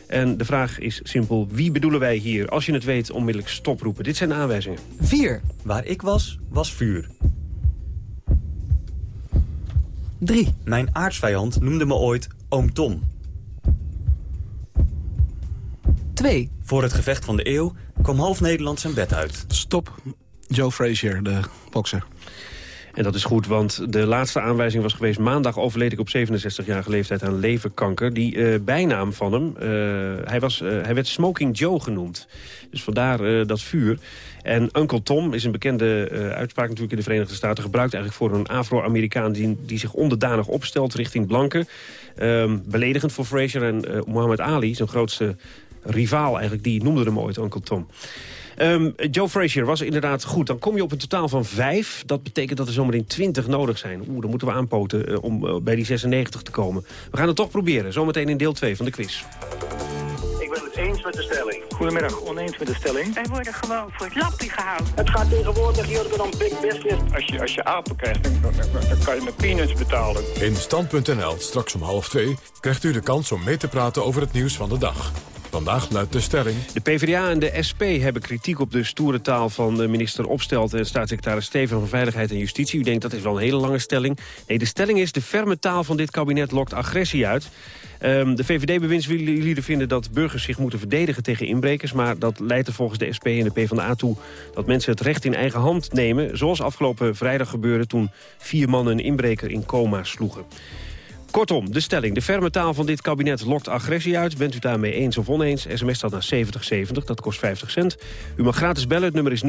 En de vraag is simpel, wie bedoelen wij hier? Als je het weet, onmiddellijk stoproepen. Dit zijn de aanwijzingen. 4. Waar ik was, was vuur. 3. Mijn aardsvijand noemde me ooit Oom Tom. 2. Voor het gevecht van de eeuw kwam half Nederland zijn bed uit. Stop. Joe Frazier, de bokser. En dat is goed, want de laatste aanwijzing was geweest... maandag overleed ik op 67-jarige leeftijd aan leverkanker. Die uh, bijnaam van hem, uh, hij, was, uh, hij werd Smoking Joe genoemd. Dus vandaar dat vuur. En Uncle Tom is een bekende uitspraak natuurlijk in de Verenigde Staten... gebruikt eigenlijk voor een Afro-Amerikaan die, die zich onderdanig opstelt richting blanken. Um, beledigend voor Frazier en Muhammad Ali, zijn grootste rivaal eigenlijk... die noemde hem ooit Uncle Tom. Um, Joe Frazier was inderdaad goed. Dan kom je op een totaal van vijf. Dat betekent dat er zometeen 20 nodig zijn. Oeh, dan moeten we aanpoten uh, om uh, bij die 96 te komen. We gaan het toch proberen. Zometeen in deel 2 van de quiz. Ik ben het eens met de stelling. Goedemiddag, oneens met de stelling. Wij worden gewoon voor het lappie gehouden. Het gaat tegenwoordig hier dan big business. Als je, als je apen krijgt, dan, dan, dan kan je met peanuts betalen. In Stand.nl, straks om half twee, krijgt u de kans om mee te praten over het nieuws van de dag. De stelling. De PvdA en de SP hebben kritiek op de stoere taal van de minister Opstelt... en staatssecretaris Steven van Veiligheid en Justitie. U denkt dat is wel een hele lange stelling. Nee, de stelling is de ferme taal van dit kabinet lokt agressie uit. Um, de VVD-bewindslieden vinden dat burgers zich moeten verdedigen tegen inbrekers... maar dat leidt er volgens de SP en de PvdA toe dat mensen het recht in eigen hand nemen... zoals afgelopen vrijdag gebeurde toen vier mannen een inbreker in coma sloegen. Kortom, de stelling. De ferme taal van dit kabinet lokt agressie uit. Bent u daarmee eens of oneens? SMS staat naar 7070, dat kost 50 cent. U mag gratis bellen, het nummer is 0800-1101.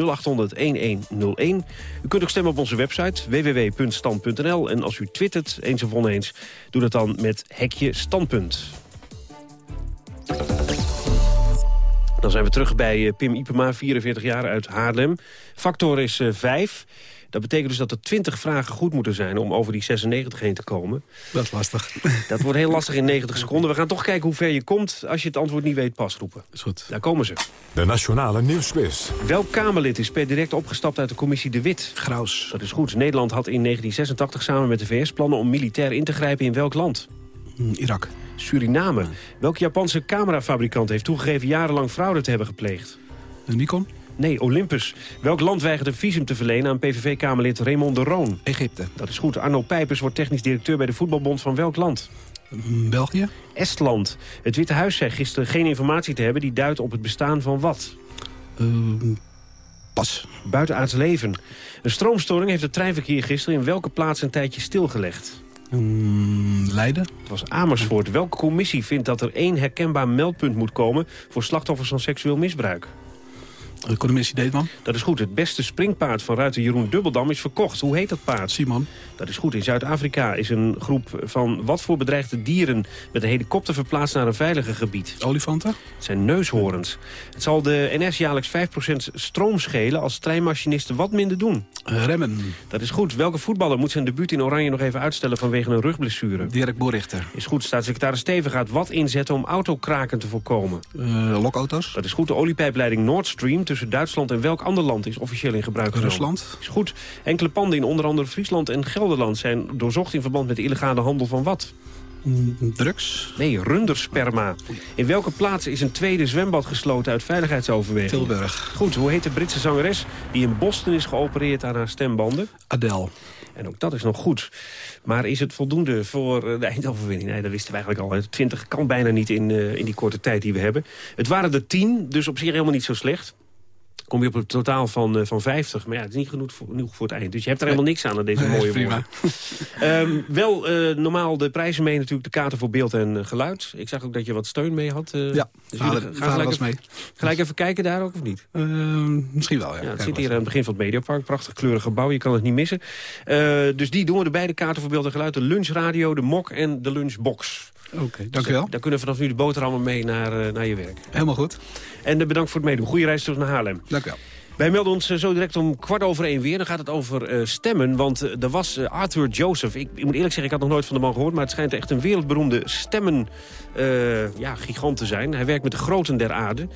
U kunt ook stemmen op onze website www.stand.nl. En als u twittert, eens of oneens, doe dat dan met hekje standpunt. Dan zijn we terug bij eh, Pim Ipema, 44 jaar uit Haarlem. Factor is uh, 5. Dat betekent dus dat er 20 vragen goed moeten zijn om over die 96 heen te komen. Dat is lastig. (laughs) Dat wordt heel lastig in 90 seconden. We gaan toch kijken hoe ver je komt. Als je het antwoord niet weet, pas roepen. Is goed. Daar komen ze. De Nationale Nieuwsquiz. Welk Kamerlid is per direct opgestapt uit de commissie De Wit? Graus. Dat is goed. Nederland had in 1986 samen met de VS plannen om militair in te grijpen in welk land? Mm, Irak. Suriname. Welke Japanse camerafabrikant heeft toegegeven jarenlang fraude te hebben gepleegd? Nikon. Nee, Olympus. Welk land weigert een visum te verlenen aan PVV-kamerlid Raymond de Roon? Egypte. Dat is goed. Arno Pijpers wordt technisch directeur bij de voetbalbond van welk land? België. Estland. Het Witte Huis zei gisteren geen informatie te hebben... die duidt op het bestaan van wat? Uh, pas. Buitenaards leven. Een stroomstoring heeft het treinverkeer gisteren... in welke plaats een tijdje stilgelegd? Um, Leiden. Het was Amersfoort. Welke commissie vindt dat er één herkenbaar meldpunt moet komen... voor slachtoffers van seksueel misbruik? De commissie Deetman. Dat is goed. Het beste springpaard van ruiter Jeroen Dubbeldam is verkocht. Hoe heet dat paard? Simon. Dat is goed. In Zuid-Afrika is een groep van wat voor bedreigde dieren... met een helikopter verplaatst naar een veiliger gebied. Olifanten? Het zijn neushoorns. Het zal de NS jaarlijks 5% stroom schelen als treinmachinisten wat minder doen. Uh, remmen. Dat is goed. Welke voetballer moet zijn debuut in Oranje nog even uitstellen vanwege een rugblessure? Dirk Borrichter. Is goed. Staatssecretaris Steven gaat wat inzetten om autokraken te voorkomen? Uh, lokauto's. Dat is goed. De oliepijpleiding Nord Stream tussen Duitsland en welk ander land is officieel in gebruik genomen? Rusland. Is goed. Enkele panden in onder andere Friesland en Gelderland zijn doorzocht in verband met de illegale handel van wat? Drugs? Nee, rundersperma. In welke plaats is een tweede zwembad gesloten uit veiligheidsoverweging? Tilburg. Goed, hoe heet de Britse zangeres die in Boston is geopereerd aan haar stembanden? Adele. En ook dat is nog goed. Maar is het voldoende voor de eindoverwinning? Nee, dat wisten we eigenlijk al. 20 kan bijna niet in, uh, in die korte tijd die we hebben. Het waren er 10, dus op zich helemaal niet zo slecht kom je op een totaal van, uh, van 50. Maar ja, het is niet genoeg voor, genoeg voor het eind. Dus je hebt er helemaal niks aan aan deze mooie woorden. um, (laughs) wel uh, normaal de prijzen mee natuurlijk. De kaarten voor beeld en uh, geluid. Ik zag ook dat je wat steun mee had. ja, dus vader, gelijk even, mee. Gelijk even kijken daar ook, of niet? Ehm, misschien wel, ja. ja het zit hier aan het begin van het Mediapark. Prachtig kleurig gebouw, je kan het niet missen. dus die doen we de beide kaarten voor beeld en geluid. De lunchradio, de mok en de lunchbox. Oké, okay, dank u wel. Daar kunnen vanaf nu de boterhammen mee naar, naar je werk. Helemaal goed. En bedankt voor het meedoen. Goede reis terug naar Haarlem. Dank u wel. Wij melden ons zo direct om kwart over één weer. Dan gaat het over uh, stemmen, want uh, er was Arthur Joseph. Ik, ik, moet eerlijk zeggen, ik had nog nooit van de man gehoord... maar het schijnt echt een wereldberoemde stemmen ja, gigant te zijn. Hij werkt met de groten der aarde.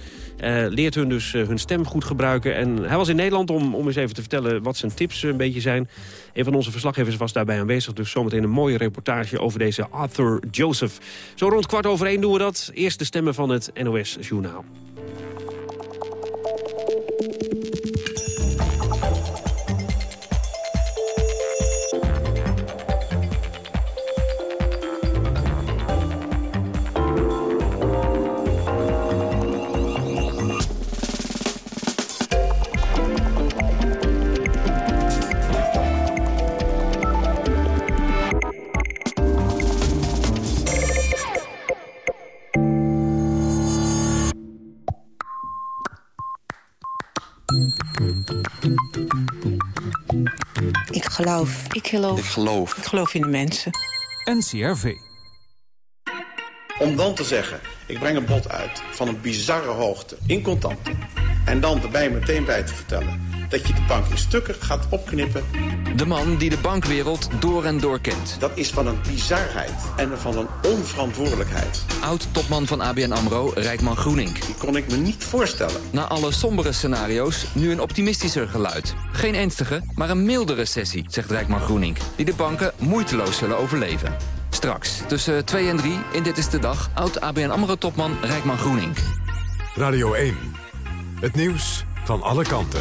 leert hun dus hun stem goed gebruiken. En hij was in Nederland om, om eens even te vertellen wat zijn tips een beetje zijn. Een van onze verslaggevers was daarbij aanwezig. Dus zometeen een mooie reportage over deze Arthur Joseph. Zo rond kwart over één doen we dat. Eerst de stemmen van het NOS Journaal. Geloof. Ik geloof. Ik geloof. Ik geloof in de mensen. NCRV. Om dan te zeggen, ik breng een bod uit van een bizarre hoogte in contanten. En dan erbij meteen bij te vertellen dat je de bank in stukken gaat opknippen. De man die de bankwereld door en door kent. Dat is van een bizarheid en van een onverantwoordelijkheid. Oud-topman van ABN AMRO, Rijkman Groening. Die kon ik me niet voorstellen. Na alle sombere scenario's, nu een optimistischer geluid. Geen ernstige, maar een milde recessie, zegt Rijkman Groening. Die de banken moeiteloos zullen overleven. Straks, tussen 2 en 3, in Dit is de Dag... oud-ABN AMRO-topman Rijkman Groening. Radio 1. Het nieuws van alle kanten.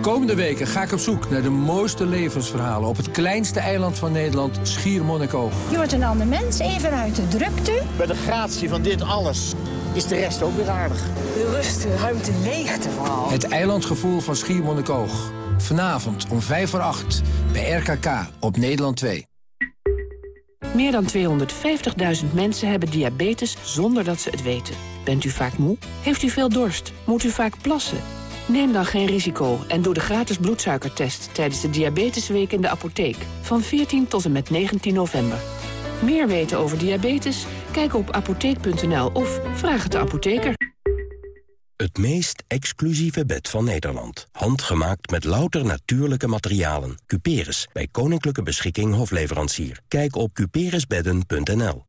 Komende weken ga ik op zoek naar de mooiste levensverhalen... op het kleinste eiland van Nederland, Schiermonnikoog. Je wordt een ander mens, even uit de drukte. Bij de gratie van dit alles is de rest ook weer aardig. De rust, de ruimte, leegte vooral. Het eilandgevoel van Schiermonnikoog. Vanavond om 5 voor 8 bij RKK op Nederland 2. Meer dan 250.000 mensen hebben diabetes zonder dat ze het weten. Bent u vaak moe? Heeft u veel dorst? Moet u vaak plassen? Neem dan geen risico en doe de gratis bloedsuikertest... tijdens de Diabetesweek in de apotheek. Van 14 tot en met 19 november. Meer weten over diabetes? Kijk op apotheek.nl of vraag het de apotheker. Het meest exclusieve bed van Nederland. Handgemaakt met louter natuurlijke materialen. Cuperus, bij Koninklijke Beschikking Hofleverancier. Kijk op cuperusbedden.nl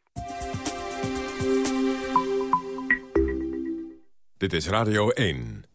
Dit is Radio 1.